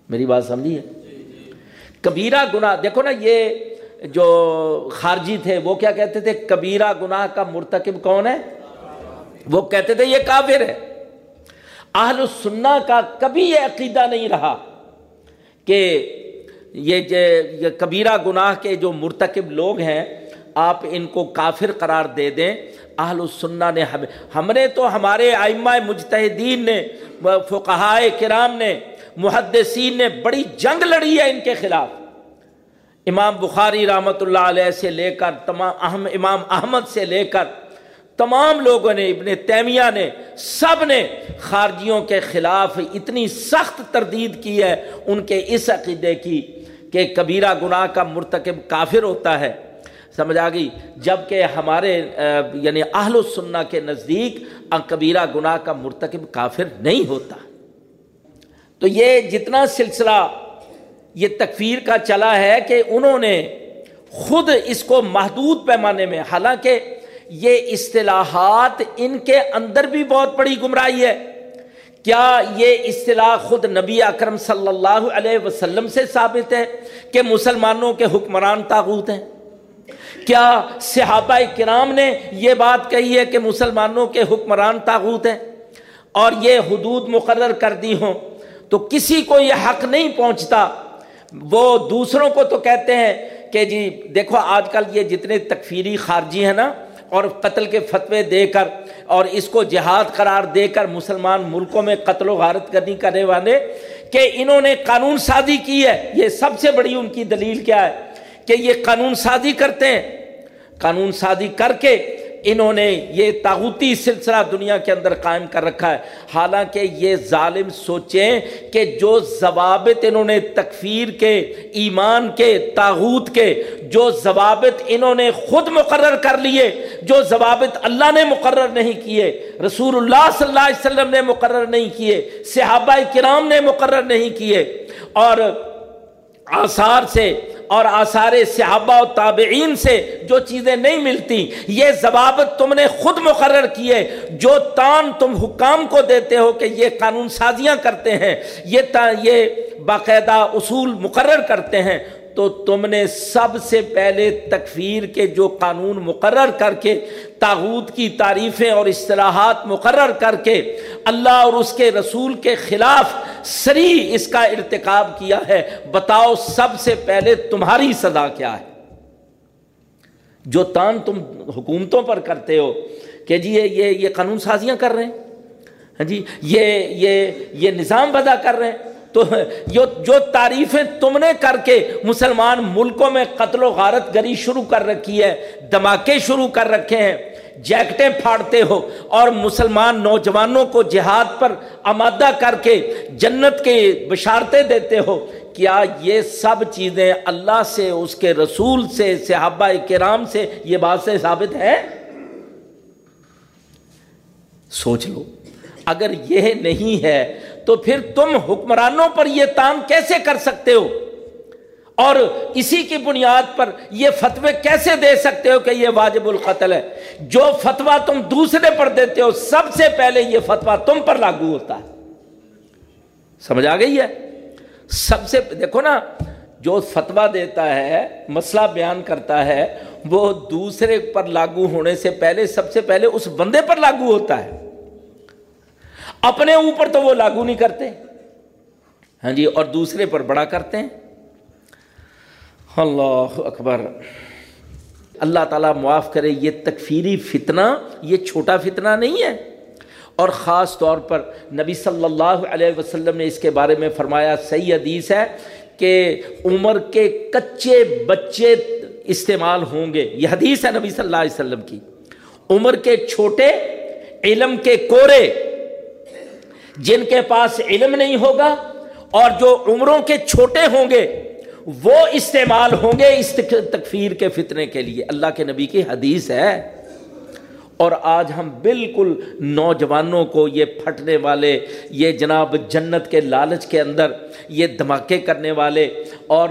میری بات سمجھیے کبیرہ گناہ، دیکھو نا یہ جو خارجی تھے، وہ کیا کہتے تھے؟ کبیرہ گناہ کا مرتکب کون ہے؟ وہ کہتے تھے یہ کافر ہے۔ اہل السنہ کا کبھی یہ عقیدہ نہیں رہا کہ یہ کبیرہ گناہ کے جو مرتکب لوگ ہیں، آپ ان کو کافر قرار دے دیں۔ اہل السنہ نے ہم نے تو ہمارے آئمہ مجتہدین نے فقہائے کرام نے محدثین نے بڑی جنگ لڑی ہے ان کے خلاف۔ امام بخاری رحمۃ اللہ علیہ سے لے کر تمام اہم امام احمد سے لے کر تمام لوگوں نے، ابن تیمیہ نے، سب نے خارجیوں کے خلاف اتنی سخت تردید کی ہے ان کے اس عقیدے کی کہ کبیرہ گناہ کا مرتکب کافر ہوتا ہے۔ سمجھ آ گئی؟ جبکہ ہمارے یعنی اہل السنہ کے نزدیک، کبیرہ گناہ کا مرتکب کافر نہیں ہوتا۔ تو یہ جتنا سلسلہ یہ تکفیر کا چلا ہے کہ انہوں نے خود اس کو محدود پیمانے میں، حالانکہ یہ اصطلاحات ان کے اندر بھی بہت بڑی گمراہی ہے۔ کیا یہ اصطلاح خود نبی اکرم صلی اللہ علیہ وسلم سے ثابت ہے کہ مسلمانوں کے حکمران تاغوت ہیں؟ کیا صحابہ کرام نے یہ بات کہی ہے کہ مسلمانوں کے حکمران تاغوت ہیں اور یہ حدود مقرر کر دی ہوں؟ تو کسی کو یہ حق نہیں پہنچتا۔ وہ دوسروں کو تو کہتے ہیں کہ جی دیکھو آج کل یہ جتنے تکفیری خارجی ہیں نا، اور قتل کے فتوے دے کر اور اس کو جہاد قرار دے کر مسلمان ملکوں میں قتل و غارت کرنی کرنے والے کہ انہوں نے قانون سازی کی ہے۔ یہ سب سے بڑی ان کی دلیل کیا ہے کہ یہ قانون سازی کرتے ہیں۔ قانون سازی کر کے انہوں نے یہ تاغوتی سلسلہ دنیا کے اندر قائم کر رکھا ہے۔ حالانکہ یہ ظالم سوچیں کہ جو ضوابط انہوں نے تکفیر کے، ایمان کے تاغوت کے، جو ضوابط انہوں نے خود مقرر کر لیے، جو ضوابط اللہ نے مقرر نہیں کیے رسول اللہ صلی اللہ علیہ وسلم نے مقرر نہیں کیے، صحابہ کرام نے مقرر نہیں کیے اور آثار سے اور آثار صحابہ و تابعین سے جو چیزیں نہیں ملتی، یہ ضوابط تم نے خود مقرر کیے، جو تان تم حکام کو دیتے ہو کہ یہ قانون سازیاں کرتے ہیں، یہ یہ باقاعدہ اصول مقرر کرتے ہیں۔ تو تم نے سب سے پہلے تکفیر کے جو قانون مقرر کر کے، تاغوت کی تعریفیں اور اصطلاحات مقرر کر کے اللہ اور اس کے رسول کے خلاف سری اس کا ارتکاب کیا ہے، بتاؤ سب سے پہلے تمہاری سزا کیا ہے۔ جو تان تم حکومتوں پر کرتے ہو کہ جی یہ یہ قانون سازیاں کر رہے ہیں۔ ہاں جی یہ یہ یہ نظام بدا کر رہے ہیں۔ تو جو تعریفیں تم نے کر کے مسلمان ملکوں میں قتل و غارت گری شروع کر رکھی ہے، دھماکے شروع کر رکھے ہیں، جیکٹیں پھاڑتے ہو اور مسلمان نوجوانوں کو جہاد پر آمادہ کر کے جنت کے بشارتیں دیتے ہو، کیا یہ سب چیزیں اللہ سے، اس کے رسول سے، صحابہ کرام سے یہ بات سے ثابت ہے سوچ لو، اگر یہ نہیں ہے تو پھر تم حکمرانوں پر یہ تان کیسے کر سکتے ہو؟ اور اسی کی بنیاد پر یہ فتوے کیسے دے سکتے ہو کہ یہ واجب القتل ہے؟ جو فتوا تم دوسرے پر دیتے ہو، سب سے پہلے یہ فتوا تم پر لاگو ہوتا ہے۔ سمجھ آ گئی ہے؟ سب سے دیکھو نا، جو فتوا دیتا ہے، مسئلہ بیان کرتا ہے، وہ دوسرے پر لاگو ہونے سے پہلے، سب سے پہلے اس بندے پر لاگو ہوتا ہے۔ اپنے اوپر تو وہ لاگو نہیں کرتے۔ ہاں جی اور دوسرے پر بڑا کرتے ہیں۔ اللہ اکبر۔ اللہ تعالیٰ معاف کرے، یہ تکفیری فتنہ، یہ چھوٹا فتنہ نہیں ہے۔ اور خاص طور پر نبی صلی اللہ علیہ وسلم نے اس کے بارے میں فرمایا، صحیح حدیث ہے کہ عمر کے کچے بچے استعمال ہوں گے۔ یہ حدیث ہے نبی صلی اللہ علیہ وسلم کی۔ عمر کے چھوٹے، علم کے کورے۔ جن کے پاس علم نہیں ہوگا اور جو عمروں کے چھوٹے ہوں گے، وہ استعمال ہوں گے اس تکفیر کے فتنے کے لیے۔ اللہ کے نبی کی حدیث ہے۔ اور آج ہم بالکل نوجوانوں کو یہ پھٹنے والے، یہ جناب جنت کے لالچ کے اندر، یہ دھماکے کرنے والے اور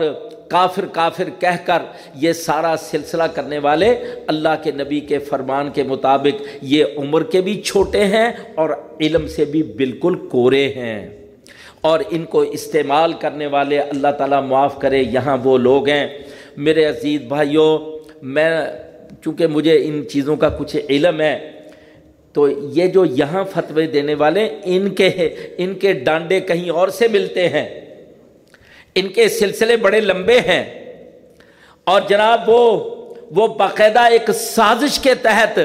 کافر کافر کہہ کر یہ سارا سلسلہ کرنے والے اللہ کے نبی کے فرمان کے مطابق یہ عمر کے بھی چھوٹے ہیں اور علم سے بھی بالکل کورے ہیں اور ان کو استعمال کرنے والے اللہ تعالیٰ معاف کرے، یہاں وہ لوگ ہیں۔ میرے عزیز بھائیوں، میں چونکہ مجھے ان چیزوں کا کچھ علم ہے، تو یہ جو یہاں فتوے دینے والے، ان کے ان کے ڈانڈے کہیں اور سے ملتے ہیں۔ ان کے سلسلے بڑے لمبے ہیں۔ اور جناب وہ وہ باقاعدہ ایک سازش کے تحت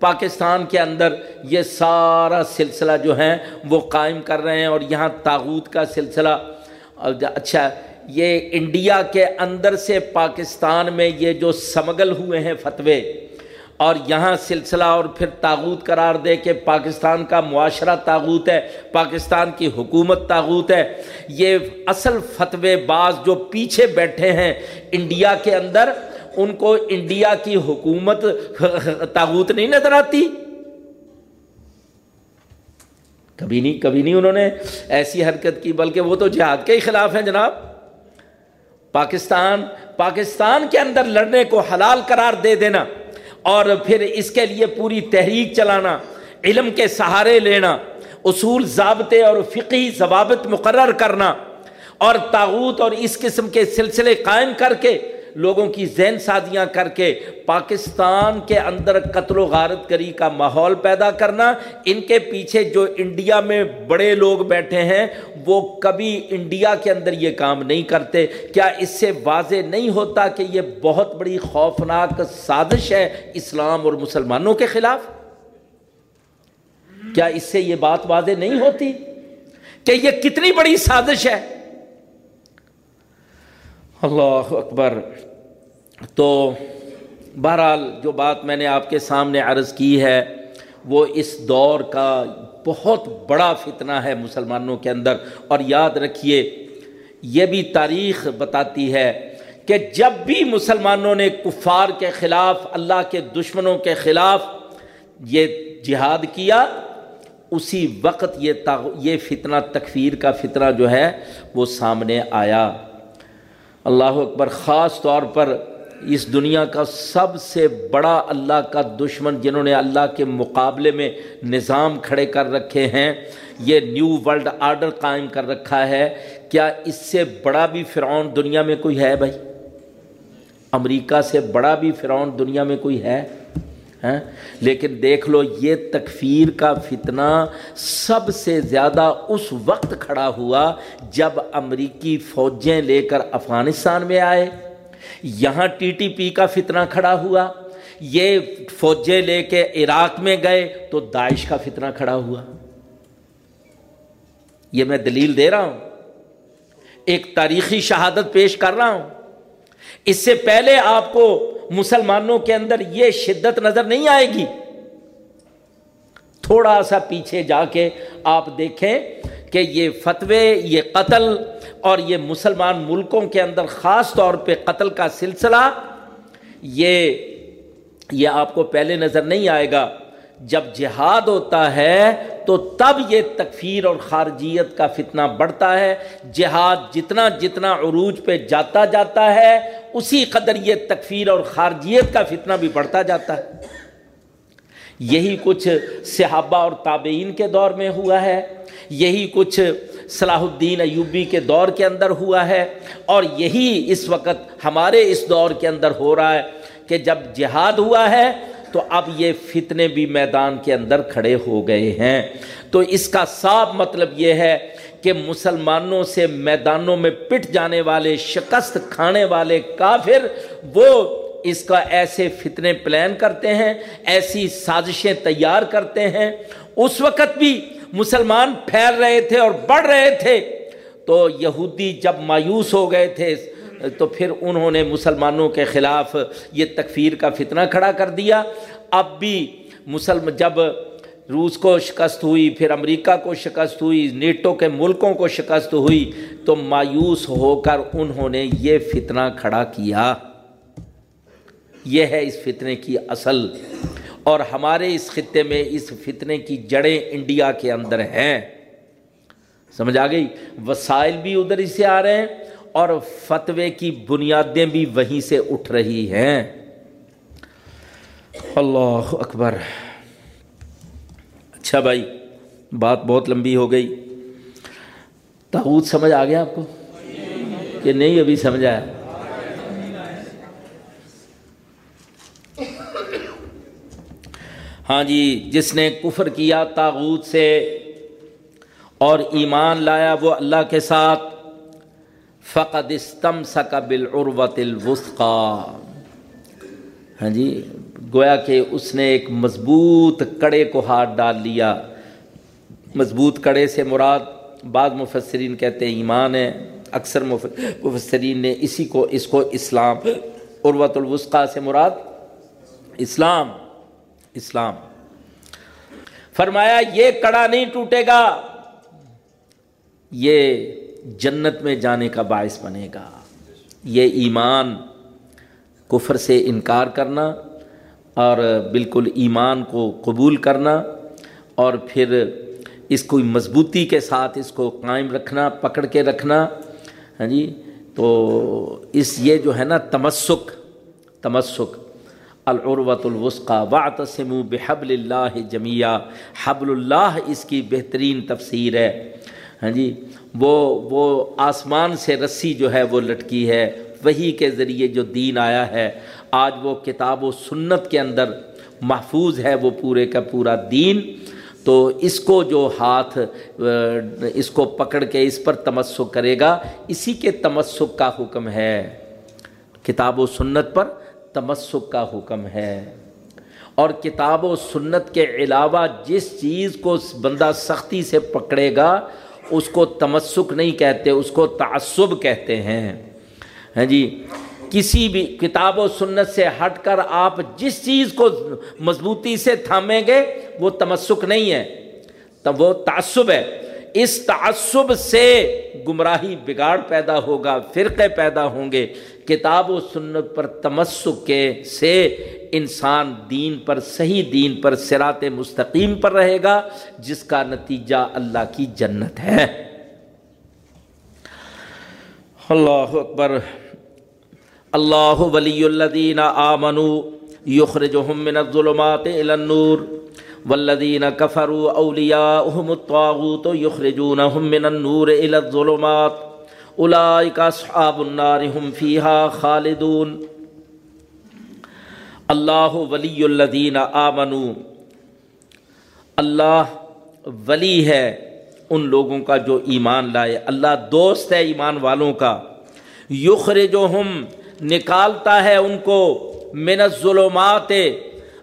پاکستان کے اندر یہ سارا سلسلہ جو ہے وہ قائم کر رہے ہیں اور یہاں تاغوت کا سلسلہ اچھا یہ انڈیا کے اندر سے پاکستان میں یہ جو سمگل ہوئے ہیں فتوے اور یہاں سلسلہ اور پھر تاغوت قرار دے کہ پاکستان کا معاشرہ تاغوت ہے، پاکستان کی حکومت تاغوت ہے۔ یہ اصل فتوے باز جو پیچھے بیٹھے ہیں انڈیا کے اندر، ان کو انڈیا کی حکومت تاغوت نہیں نظر آتی۔ کبھی نہیں کبھی نہیں انہوں نے ایسی حرکت کی، بلکہ وہ تو جہاد کے ہی خلاف ہیں جناب۔ پاکستان پاکستان کے اندر لڑنے کو حلال قرار دے دینا۔ اور پھر اس کے لیے پوری تحریک چلانا، علم کے سہارے لینا، اصول، ضابطے اور فقی ضوابط مقرر کرنا اور تاغوت اور اس قسم کے سلسلے قائم کر کے لوگوں کی ذہن سازیاں کر کے پاکستان کے اندر قتل و غارت کری کا ماحول پیدا کرنا، ان کے پیچھے جو انڈیا میں بڑے لوگ بیٹھے ہیں، وہ کبھی انڈیا کے اندر یہ کام نہیں کرتے۔ کیا اس سے واضح نہیں ہوتا کہ یہ بہت بڑی خوفناک سازش ہے اسلام اور مسلمانوں کے خلاف؟ کیا اس سے یہ بات واضح نہیں ہوتی کہ یہ کتنی بڑی سازش ہے؟ اللہ اکبر تو بہرحال جو بات میں نے آپ کے سامنے عرض کی ہے، وہ اس دور کا بہت بڑا فتنہ ہے مسلمانوں کے اندر۔ اور یاد رکھیے، یہ بھی تاریخ بتاتی ہے کہ جب بھی مسلمانوں نے کفار کے خلاف، اللہ کے دشمنوں کے خلاف یہ جہاد کیا، اسی وقت یہ یہ فتنہ، تکفیر کا فتنہ جو ہے، وہ سامنے آیا۔ اللہ اکبر، خاص طور پر اس دنیا کا سب سے بڑا اللہ کا دشمن جنہوں نے اللہ کے مقابلے میں نظام کھڑے کر رکھے ہیں، یہ نیو ورلڈ آرڈر قائم کر رکھا ہے۔ کیا اس سے بڑا بھی فرعون دنیا میں کوئی ہے بھائی؟ امریکہ سے بڑا بھی فرعون دنیا میں کوئی ہے؟ لیکن دیکھ لو، یہ تکفیر کا فتنہ سب سے زیادہ اس وقت کھڑا ہوا جب امریکی فوجیں لے کر افغانستان میں آئے۔ یہاں ٹی ٹی پی کا فتنہ کھڑا ہوا، یہ فوجیں لے کے عراق میں گئے تو داعش کا فتنہ کھڑا ہوا۔ یہ میں دلیل دے رہا ہوں۔ ایک تاریخی شہادت پیش کر رہا ہوں۔ اس سے پہلے آپ کو مسلمانوں کے اندر یہ شدت نظر نہیں آئے گی۔ تھوڑا سا پیچھے جا کے آپ دیکھیں کہ یہ فتوے، یہ قتل اور یہ مسلمان ملکوں کے اندر خاص طور پہ قتل کا سلسلہ، یہ یہ آپ کو پہلے نظر نہیں آئے گا۔ جب جہاد ہوتا ہے تو تب یہ تکفیر اور خارجیت کا فتنہ بڑھتا ہے۔ جہاد جتنا جتنا عروج پہ جاتا جاتا ہے اسی قدر یہ تکفیر اور خارجیت کا فتنہ بھی بڑھتا جاتا ہے۔ یہی کچھ صحابہ اور تابعین کے دور میں ہوا ہے، یہی کچھ صلاح الدین ایوبی کے دور کے اندر ہوا ہے، اور یہی اس وقت ہمارے اس دور کے اندر ہو رہا ہے کہ جب جہاد ہوا ہے تو اب یہ فتنے بھی میدان کے اندر کھڑے ہو گئے ہیں۔ تو اس کا صاف مطلب یہ ہے کہ مسلمانوں سے میدانوں میں پٹ جانے والے، شکست کھانے والے کافر وہ اس کا ایسے فتنے پلان کرتے ہیں، ایسی سازشیں تیار کرتے ہیں۔ اس وقت بھی مسلمان پھیل رہے تھے اور بڑھ رہے تھے۔ تو یہودی جب مایوس ہو گئے تھے، تو پھر انہوں نے مسلمانوں کے خلاف یہ تکفیر کا فتنہ کھڑا کر دیا۔ اب بھی مسلم، جب روس کو شکست ہوئی، پھر امریکہ کو شکست ہوئی، نیٹو کے ملکوں کو شکست ہوئی، تو مایوس ہو کر انہوں نے یہ فتنہ کھڑا کیا۔ یہ ہے اس فتنے کی اصل۔ اور ہمارے اس خطے میں اس فتنے کی جڑیں انڈیا کے اندر ہیں۔ سمجھ آ گئی؟ وسائل بھی ادھر ہی سے آ رہے ہیں اور فتوے کی بنیادیں بھی وہیں سے اٹھ رہی ہیں۔ اللہ اکبر۔ اچھا بھائی، بات بہت لمبی ہو گئی۔ تاوت سمجھ آ گیا آپ کو؟ کہ نہیں ابھی سمجھ آیا؟ ہاں جی جس نے کفر کیا تاغوت سے اور ایمان لایا وہ اللہ کے ساتھ، فقد استم سکا بالعروت الوسقا ہاں جی گویا کہ اس نے ایک مضبوط کڑے کو ہاتھ ڈال لیا۔ مضبوط کڑے سے مراد بعض مفسرین کہتے ہیں ایمان ہے، اکثر مفسرین نے اسی کو، اس کو اسلام عروت الوسقا سے مراد اسلام اسلام۔ فرمایا، یہ کڑا نہیں ٹوٹے گا، یہ جنت میں جانے کا باعث بنے گا۔ یہ ایمان کفر سے انکار کرنا اور بالکل ایمان کو قبول کرنا اور پھر اس کو مضبوطی کے ساتھ اس کو قائم رکھنا، پکڑ کے رکھنا ہاں جی؟ تو اس یہ جو ہے نا تمسک تمسک، العروۃ الوسقہ واطسم بحبل اللہ جمیہ حبل اللہ اس کی بہترین تفسیر ہے ہاں جی؟ وہ وہ آسمان سے رسی جو ہے وہ لٹکی ہے وہی کے ذریعے جو دین آیا ہے، آج وہ کتاب و سنت کے اندر محفوظ ہے وہ پورے کا پورا دین۔ تو اس کو جو ہاتھ، اس کو پکڑ کے اس پر تمسک کرے گا، اسی کے تمسک کا حکم ہے۔ کتاب و سنت پر تمسک کا حکم ہے۔ اور کتاب و سنت کے علاوہ جس چیز کو بندہ سختی سے پکڑے گا، اس کو تمسک نہیں کہتے، اس کو تعصب کہتے ہیں۔ ہاں جی کسی بھی کتاب و سنت سے ہٹ کر آپ جس چیز کو مضبوطی سے تھامیں گے، وہ تمسک نہیں ہے تب وہ تعصب ہے۔ اس تعصب سے گمراہی بگاڑ پیدا ہوگا، فرقے پیدا ہوں گے۔ کتاب و سنت پر تمسک کے سے انسان دین پر، صحیح دین پر سرات مستقیم پر رہے گا، جس کا نتیجہ اللہ کی جنت ہے۔ اللہ اکبر۔ اللہ ولی الدین آمنو یخرجہم من الظلمات الى النور۔ والذین کفروا اولیاؤہم الطاغوت یخرجونہم من النور الى الظلمات۔ اولئک اصحاب النار ہم فیہا خالدون۔ اللہ ولی الدین آمنو اللہ ولی ہے۔ ان لوگوں کا جو ایمان لائے۔ اللہ دوست ہے ایمان والوں کا۔ یخر جو ہم نکالتا ہے ان کو من الظلمات،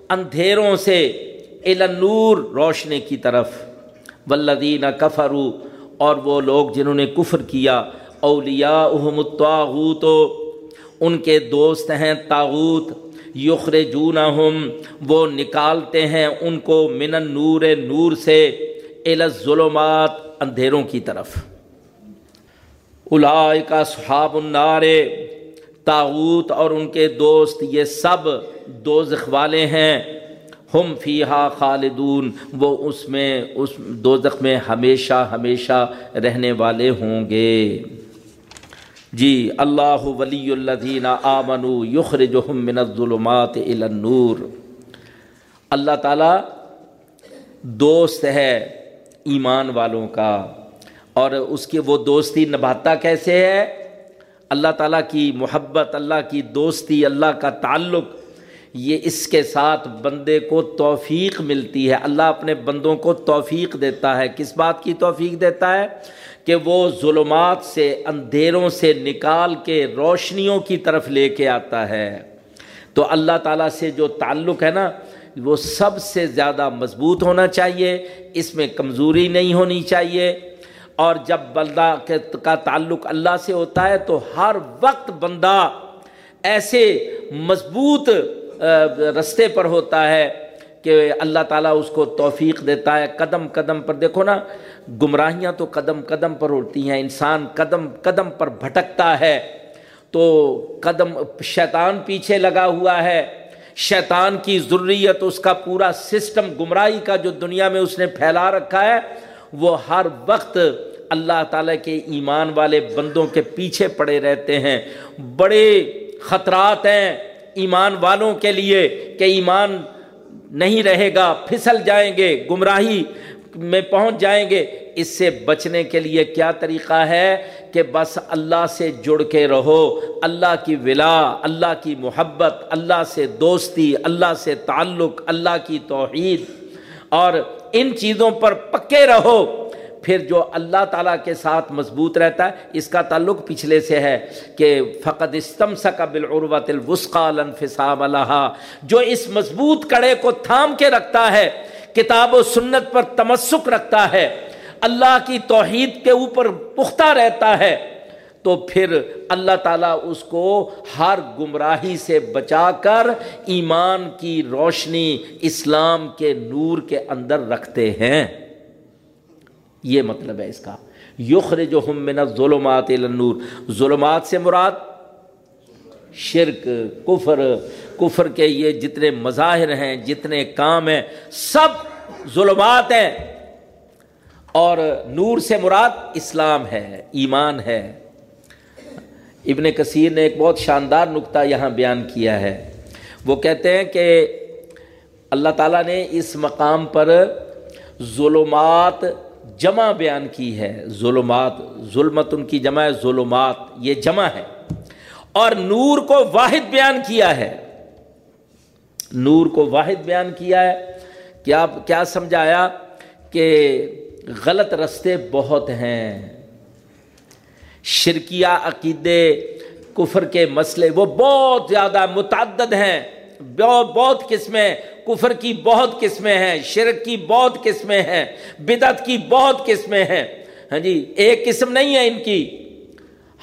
اندھیروں سے النور، روشنی کی طرف۔ والذین کفرو اور وہ لوگ جنہوں نے کفر کیا۔ اولیاء احم الطاغوت، ان کے دوست ہیں تاغوت یخر جونہم وہ نکالتے ہیں ان کو من نور نور سے۔ ظلمات اندھیروں کی طرف۔ الائے کا صحاب النار تاغوت اور ان کے دوست، یہ سب دوزخ والے ہیں۔ ہم فی ہا خالدون، وہ اس میں، اس دوزخ میں ہمیشہ ہمیشہ رہنے والے ہوں گے۔ جی اللہ ولی الذین آمنوا یخرجہم من الظلمات الى النور۔ اللہ تعالیٰ دوست ہے۔ ایمان والوں کا۔ اور اس کی وہ دوستی نبھاتا کیسے ہے؟ اللہ تعالیٰ کی محبت، اللہ کی دوستی، اللہ کا تعلق، یہ اس کے ساتھ بندے کو توفیق ملتی ہے۔ اللہ اپنے بندوں کو توفیق دیتا ہے۔ کس بات کی توفیق دیتا ہے؟ کہ وہ ظلمات سے، اندھیروں سے نکال کے روشنیوں کی طرف لے کے آتا ہے۔ تو اللہ تعالیٰ سے جو تعلق ہے نا وہ سب سے زیادہ مضبوط ہونا چاہیے، اس میں کمزوری نہیں ہونی چاہیے۔ اور جب بندہ کا تعلق اللہ سے ہوتا ہے تو ہر وقت بندہ ایسے مضبوط رستے پر ہوتا ہے کہ اللہ تعالیٰ اس کو توفیق دیتا ہے۔ قدم قدم پر دیکھو نا، گمراہیاں تو قدم قدم پر ہوتی ہیں۔ انسان قدم قدم پر بھٹکتا ہے۔ تو قدم، شیطان پیچھے لگا ہوا ہے۔ شیطان کی ضروریت اس کا پورا سسٹم گمراہی کا جو دنیا میں اس نے پھیلا رکھا ہے، وہ ہر وقت اللہ تعالیٰ کے ایمان والے بندوں کے پیچھے پڑے رہتے ہیں۔ بڑے خطرات ہیں ایمان والوں کے لیے کہ ایمان نہیں رہے گا، پھسل جائیں گے، گمراہی میں پہنچ جائیں گے، اس سے بچنے کے لیے کیا طریقہ ہے کہ بس اللہ سے جڑ کے رہو، اللہ کی ولا، اللہ کی محبت، اللہ سے دوستی، اللہ سے تعلق، اللہ کی توحید۔ اور ان چیزوں پر پکے رہو۔ پھر جو اللہ تعالیٰ کے ساتھ مضبوط رہتا ہے، اس کا تعلق پچھلے سے ہے کہ فقط استم سکا بالعروت الوسقا الفصاب اللہ جو اس مضبوط کڑے کو تھام کے رکھتا ہے کتاب و سنت پر تمسک رکھتا ہے، اللہ کی توحید کے اوپر پختہ رہتا ہے، تو پھر اللہ تعالیٰ اس کو ہر گمراہی سے بچا کر ایمان کی روشنی اسلام کے نور کے اندر رکھتے ہیں۔ یہ مطلب ہے اس کا۔ یخر جو ہم من ظلمات النور۔ ظلمات سے مراد شرک، کفر کفر کے یہ جتنے مظاہر ہیں، جتنے کام ہیں، سب ظلمات ہیں۔ اور نور سے مراد اسلام ہے، ایمان ہے۔ ابن کثیر نے ایک بہت شاندار نقطہ یہاں بیان کیا ہے۔ وہ کہتے ہیں کہ اللہ تعالیٰ نے اس مقام پر ظلمات جمع بیان کی ہے۔ ظلمات، ظلمت ان کی جمع ہے، ظلمات یہ جمع ہے۔ اور نور کو واحد بیان کیا ہے۔ نور کو واحد بیان کیا ہے۔ کیا کیا سمجھایا کہ غلط رستے بہت ہیں؟ شرکیہ عقیدے، کفر کے مسئلے وہ بہت زیادہ متعدد ہیں۔ بہت بہت قسمیں، کفر کی بہت قسمیں ہیں، شرک کی بہت قسمیں ہیں، بدعت کی بہت قسمیں ہیں۔ ہاں جی ایک قسم نہیں ہے ان کی۔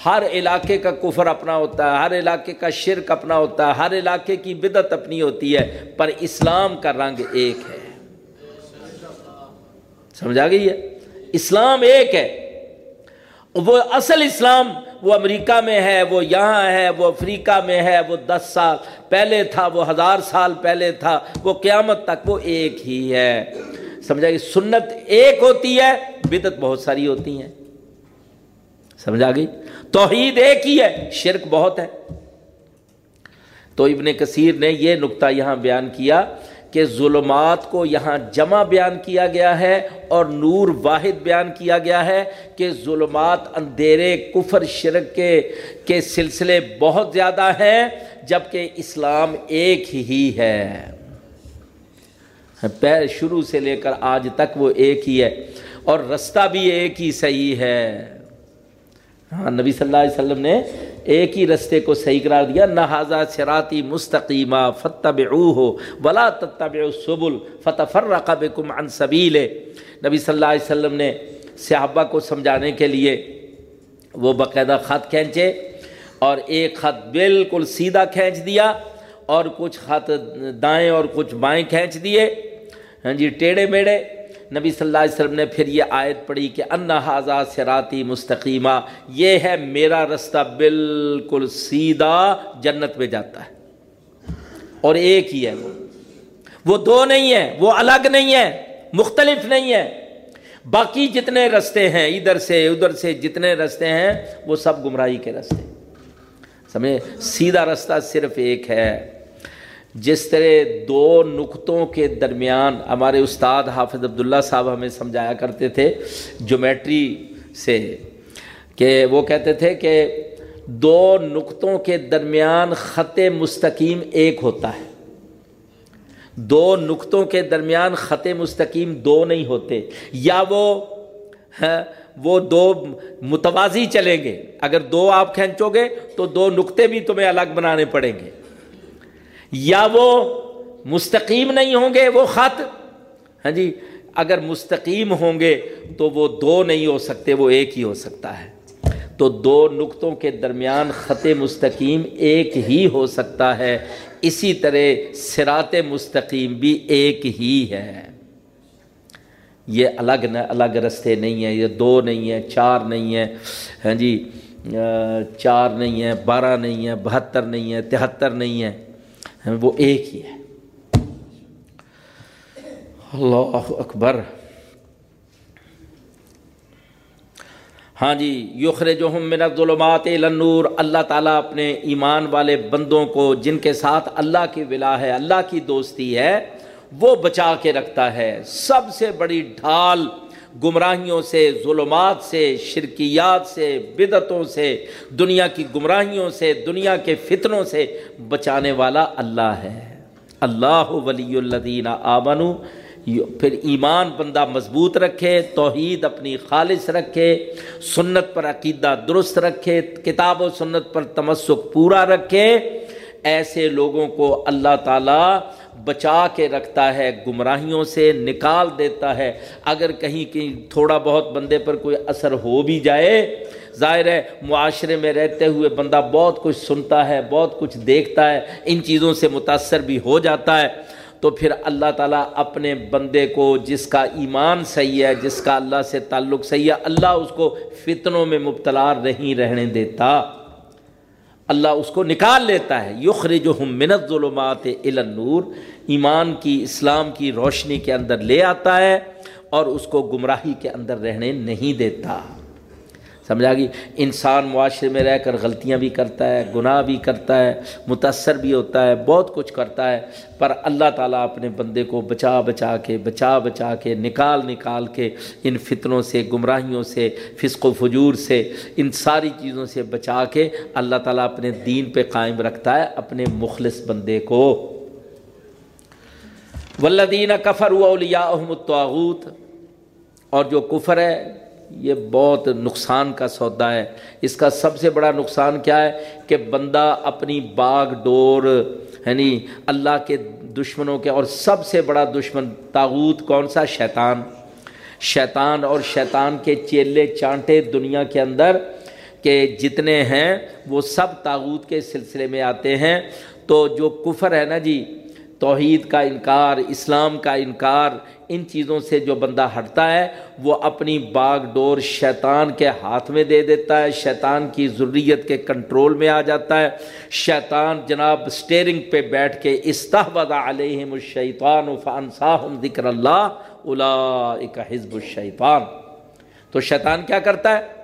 ہر علاقے کا کفر اپنا ہوتا ہے، ہر علاقے کا شرک اپنا ہوتا ہے، ہر علاقے کی بدعت اپنی ہوتی ہے، پر اسلام کا رنگ ایک ہے۔ سمجھا گئی ہے؟ اسلام ایک ہے۔ وہ اصل اسلام وہ امریکہ میں ہے، وہ یہاں ہے، وہ افریقہ میں ہے، وہ دس سال پہلے تھا، وہ ہزار سال پہلے تھا، وہ قیامت تک وہ ایک ہی ہے۔ سمجھا گئی؟ سنت ایک ہوتی ہے بدت بہت ساری ہوتی ہیں۔ سمجھا گئی؟ توحید ایک ہی ہے، شرک بہت ہے۔ تو ابن کثیر نے یہ نقطہ یہاں بیان کیا کہ ظلمات کو یہاں جمع بیان کیا گیا ہے اور نور واحد بیان کیا گیا ہے کہ ظلمات اندھیرے، کفر، شرک کے کے سلسلے بہت زیادہ ہیں، جبکہ اسلام ایک ہی ہے۔ پہلے شروع سے لے کر آج تک وہ ایک ہی ہے اور رستہ بھی ایک ہی صحیح ہے۔ ہاں نبی صلی اللہ علیہ وسلم نے ایک ہی رستے کو صحیح قرار دیا، نہ سراتی مستقیمہ فتب ہو ولا تب سبل فتح فرقب کم انصبیل نبی صلی اللہ علیہ وسلم نے صحابہ کو سمجھانے کے لیے وہ باقاعدہ خط کھینچے اور ایک خط بالکل سیدھا کھینچ دیا اور کچھ خط دائیں اور کچھ بائیں کھینچ دیے۔ ہاں جی ٹیڑھے میڑے نبی صلی اللہ علیہ وسلم نے پھر یہ آیت پڑھی کہ ان حاضہ سراتی مستقیمہ، یہ ہے میرا رستہ بالکل سیدھا جنت میں جاتا ہے۔ اور ایک ہی ہے وہ۔ وہ دو نہیں ہے وہ الگ نہیں ہے مختلف نہیں ہے باقی جتنے رستے ہیں، ادھر سے ادھر سے جتنے رستے ہیں، وہ سب گمراہی کے رستے۔ سمجھے؟ سیدھا رستہ صرف ایک ہے۔ جس طرح دو نقطوں کے درمیان ہمارے استاد حافظ عبداللہ صاحب ہمیں سمجھایا کرتے تھے جومیٹری سے، کہ وہ کہتے تھے کہ دو نقطوں کے درمیان خط مستقیم ایک ہوتا ہے۔ دو نقطوں کے درمیان خط مستقیم دو نہیں ہوتے۔ یا وہ ہاں، وہ دو متوازی چلیں گے۔ اگر دو آپ کھینچو گے تو دو نقطے بھی تمہیں الگ بنانے پڑیں گے۔ یا وہ مستقیم نہیں ہوں گے، وہ خط۔ ہاں جی اگر مستقیم ہوں گے تو وہ دو نہیں ہو سکتے، وہ ایک ہی ہو سکتا ہے۔ تو دو نقطوں کے درمیان خط مستقیم ایک ہی ہو سکتا ہے۔ اسی طرح سرات مستقیم بھی ایک ہی ہے۔ یہ الگ نہ، الگ رستے نہیں ہیں، یہ دو نہیں ہیں، چار نہیں ہیں۔ ہاں جی چار نہیں ہیں، بارہ نہیں ہیں، بہتر نہیں ہیں، تہتر نہیں ہیں۔ وہ ایک ہی ہے اللہ اکبر۔ ہاں جی یخر جو ہم من ظلمات اللہ تعالیٰ اپنے ایمان والے بندوں کو، جن کے ساتھ اللہ کی ولا ہے، اللہ کی دوستی ہے، وہ بچا کے رکھتا ہے۔ سب سے بڑی ڈھال گمراہیوں سے، ظلمات سے، شرکیات سے بدتوں سے، دنیا کی گمراہیوں سے، دنیا کے فتنوں سے بچانے والا اللہ ہے۔ اللہ ولی الدین آمنو پھر ایمان بندہ مضبوط رکھے، توحید اپنی خالص رکھے، سنت پر عقیدہ درست رکھے، کتاب و سنت پر تمسک پورا رکھے، ایسے لوگوں کو اللہ تعالیٰ بچا کے رکھتا ہے، گمراہیوں سے نکال دیتا ہے۔ اگر کہیں کہیں تھوڑا بہت بندے پر کوئی اثر ہو بھی جائے، ظاہر ہے معاشرے میں رہتے ہوئے بندہ بہت کچھ سنتا ہے، بہت کچھ دیکھتا ہے، ان چیزوں سے متاثر بھی ہو جاتا ہے۔ تو پھر اللہ تعالیٰ اپنے بندے کو جس کا ایمان صحیح ہے، جس کا اللہ سے تعلق صحیح ہے، اللہ اس کو فتنوں میں مبتلا نہیں رہنے دیتا۔ اللہ اس کو نکال لیتا ہے۔ یخر جو ہم منت ظلمات النور۔ ایمان کی، اسلام کی روشنی کے اندر لے آتا ہے اور اس کو گمراہی کے اندر رہنے نہیں دیتا۔ سمجھا گی انسان معاشرے میں رہ کر غلطیاں بھی کرتا ہے، گناہ بھی کرتا ہے، متاثر بھی ہوتا ہے، بہت کچھ کرتا ہے، پر اللہ تعالیٰ اپنے بندے کو بچا بچا کے، بچا بچا کے، نکال نکال کے ان فتنوں سے، گمراہیوں سے، فسق و فجور سے، ان ساری چیزوں سے بچا کے اللہ تعالیٰ اپنے دین پہ قائم رکھتا ہے، اپنے مخلص بندے کو۔ ولدین کفر اولیا احمد اور جو کفر ہے، یہ بہت نقصان کا سودا ہے۔ اس کا سب سے بڑا نقصان کیا ہے؟ کہ بندہ اپنی باغ، ڈور یعنی اللہ کے دشمنوں کے، اور سب سے بڑا دشمن تاغوت کون سا؟ شیطان۔ شیطان اور شیطان کے چیلے چانٹے دنیا کے اندر کہ جتنے ہیں، وہ سب تاغوت کے سلسلے میں آتے ہیں۔ تو جو کفر ہے نا جی توحید کا انکار، اسلام کا انکار، ان چیزوں سے جو بندہ ہٹتا ہے، وہ اپنی باغ ڈور شیطان کے ہاتھ میں دے دیتا ہے، شیطان کی ضروریت کے کنٹرول میں آ جاتا ہے۔ شیطان جناب سٹیرنگ پہ بیٹھ کے استحبد علیہم الشیطان فانساہم ذکر اللہ اولئک حزب الشیطان۔ تو شیطان کیا کرتا ہے؟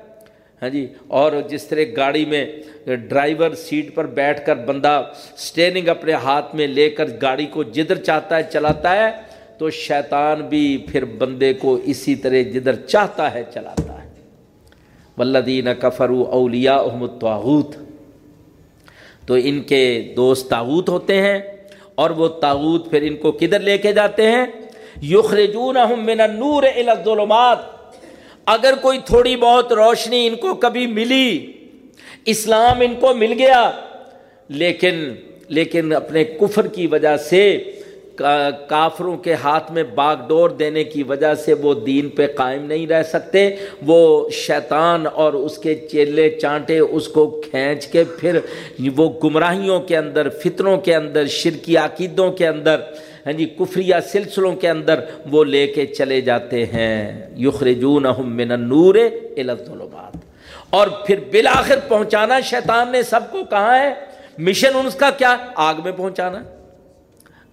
ہاں جی؟ اور جس طرح گاڑی میں ڈرائیور سیٹ پر بیٹھ کر بندہ سٹیرنگ اپنے ہاتھ میں لے کر گاڑی کو جدھر چاہتا ہے، چلاتا ہے، تو شیطان بھی پھر بندے کو اسی طرح جدھر چاہتا ہے، چلاتا ہے۔ ولدین کفرو اولیا احمد تو ان کے دوست تاغوت ہوتے ہیں اور وہ تاغوت پھر ان کو کدھر لے کے جاتے ہیں؟ یخرجون من النور الى الظلمات۔ اگر کوئی تھوڑی بہت روشنی ان کو کبھی ملی، اسلام ان کو مل گیا، لیکن لیکن اپنے کفر کی وجہ سے کافروں کے ہاتھ میں باغ ڈور دینے کی وجہ سے وہ دین پہ قائم نہیں رہ سکتے۔ وہ شیطان اور اس کے چیلے چانٹے اس کو کھینچ کے پھر وہ گمراہیوں کے اندر، فطروں کے اندر، شرکی عقیدوں کے اندر ہاں جی کفریہ سلسلوں کے اندر وہ لے کے چلے جاتے ہیں۔ یخرجون من النور الظلمات۔ اور پھر بالآخر پہنچانا شیطان نے سب کو کہا ہے؟ مشن ان کا کیا؟ آگ میں پہنچانا۔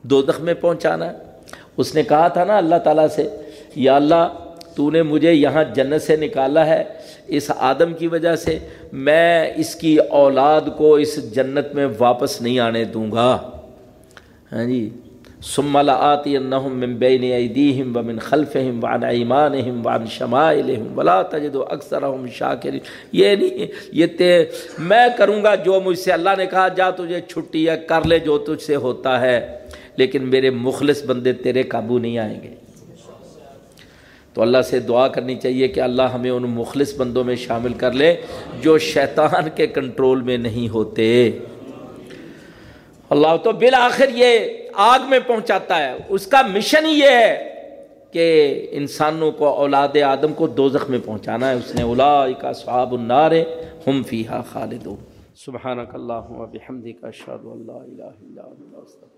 دوزخ میں پہنچانا ہے۔ اس نے کہا تھا نا اللہ تعالیٰ سے، یا اللہ، تو نے مجھے یہاں جنت سے نکالا ہے۔ اس آدم کی وجہ سے میں اس کی اولاد کو اس جنت میں واپس نہیں آنے دوں گا۔ ہاں جی۔ ثم لآتینہم من بین ایدیہم ومن خلفہم وعن ایمانہم وعن شمائلہم ولا تجد اکثرہم شاکرین۔ یہ نہیں، یہ تے میں کروں گا جو مجھ سے اللہ نے کہا، جا تجھے چھٹی ہے، کر لے جو تجھ سے ہوتا ہے۔ لیکن میرے مخلص بندے تیرے قابو نہیں آئیں گے۔ تو اللہ سے دعا کرنی چاہیے کہ اللہ ہمیں ان مخلص بندوں میں شامل کر لے جو شیطان کے کنٹرول میں نہیں ہوتے۔ اللہ تو بالآخر یہ آگ میں پہنچاتا ہے۔ اس کا مشن ہی یہ ہے کہ انسانوں کو اولاد آدم کو دوزخ میں پہنچانا ہے۔ اس نے کا صحاب النار ہم فیحا خالد سبحانک اللہ و بحمدک اشہد اللہ الہ الا انت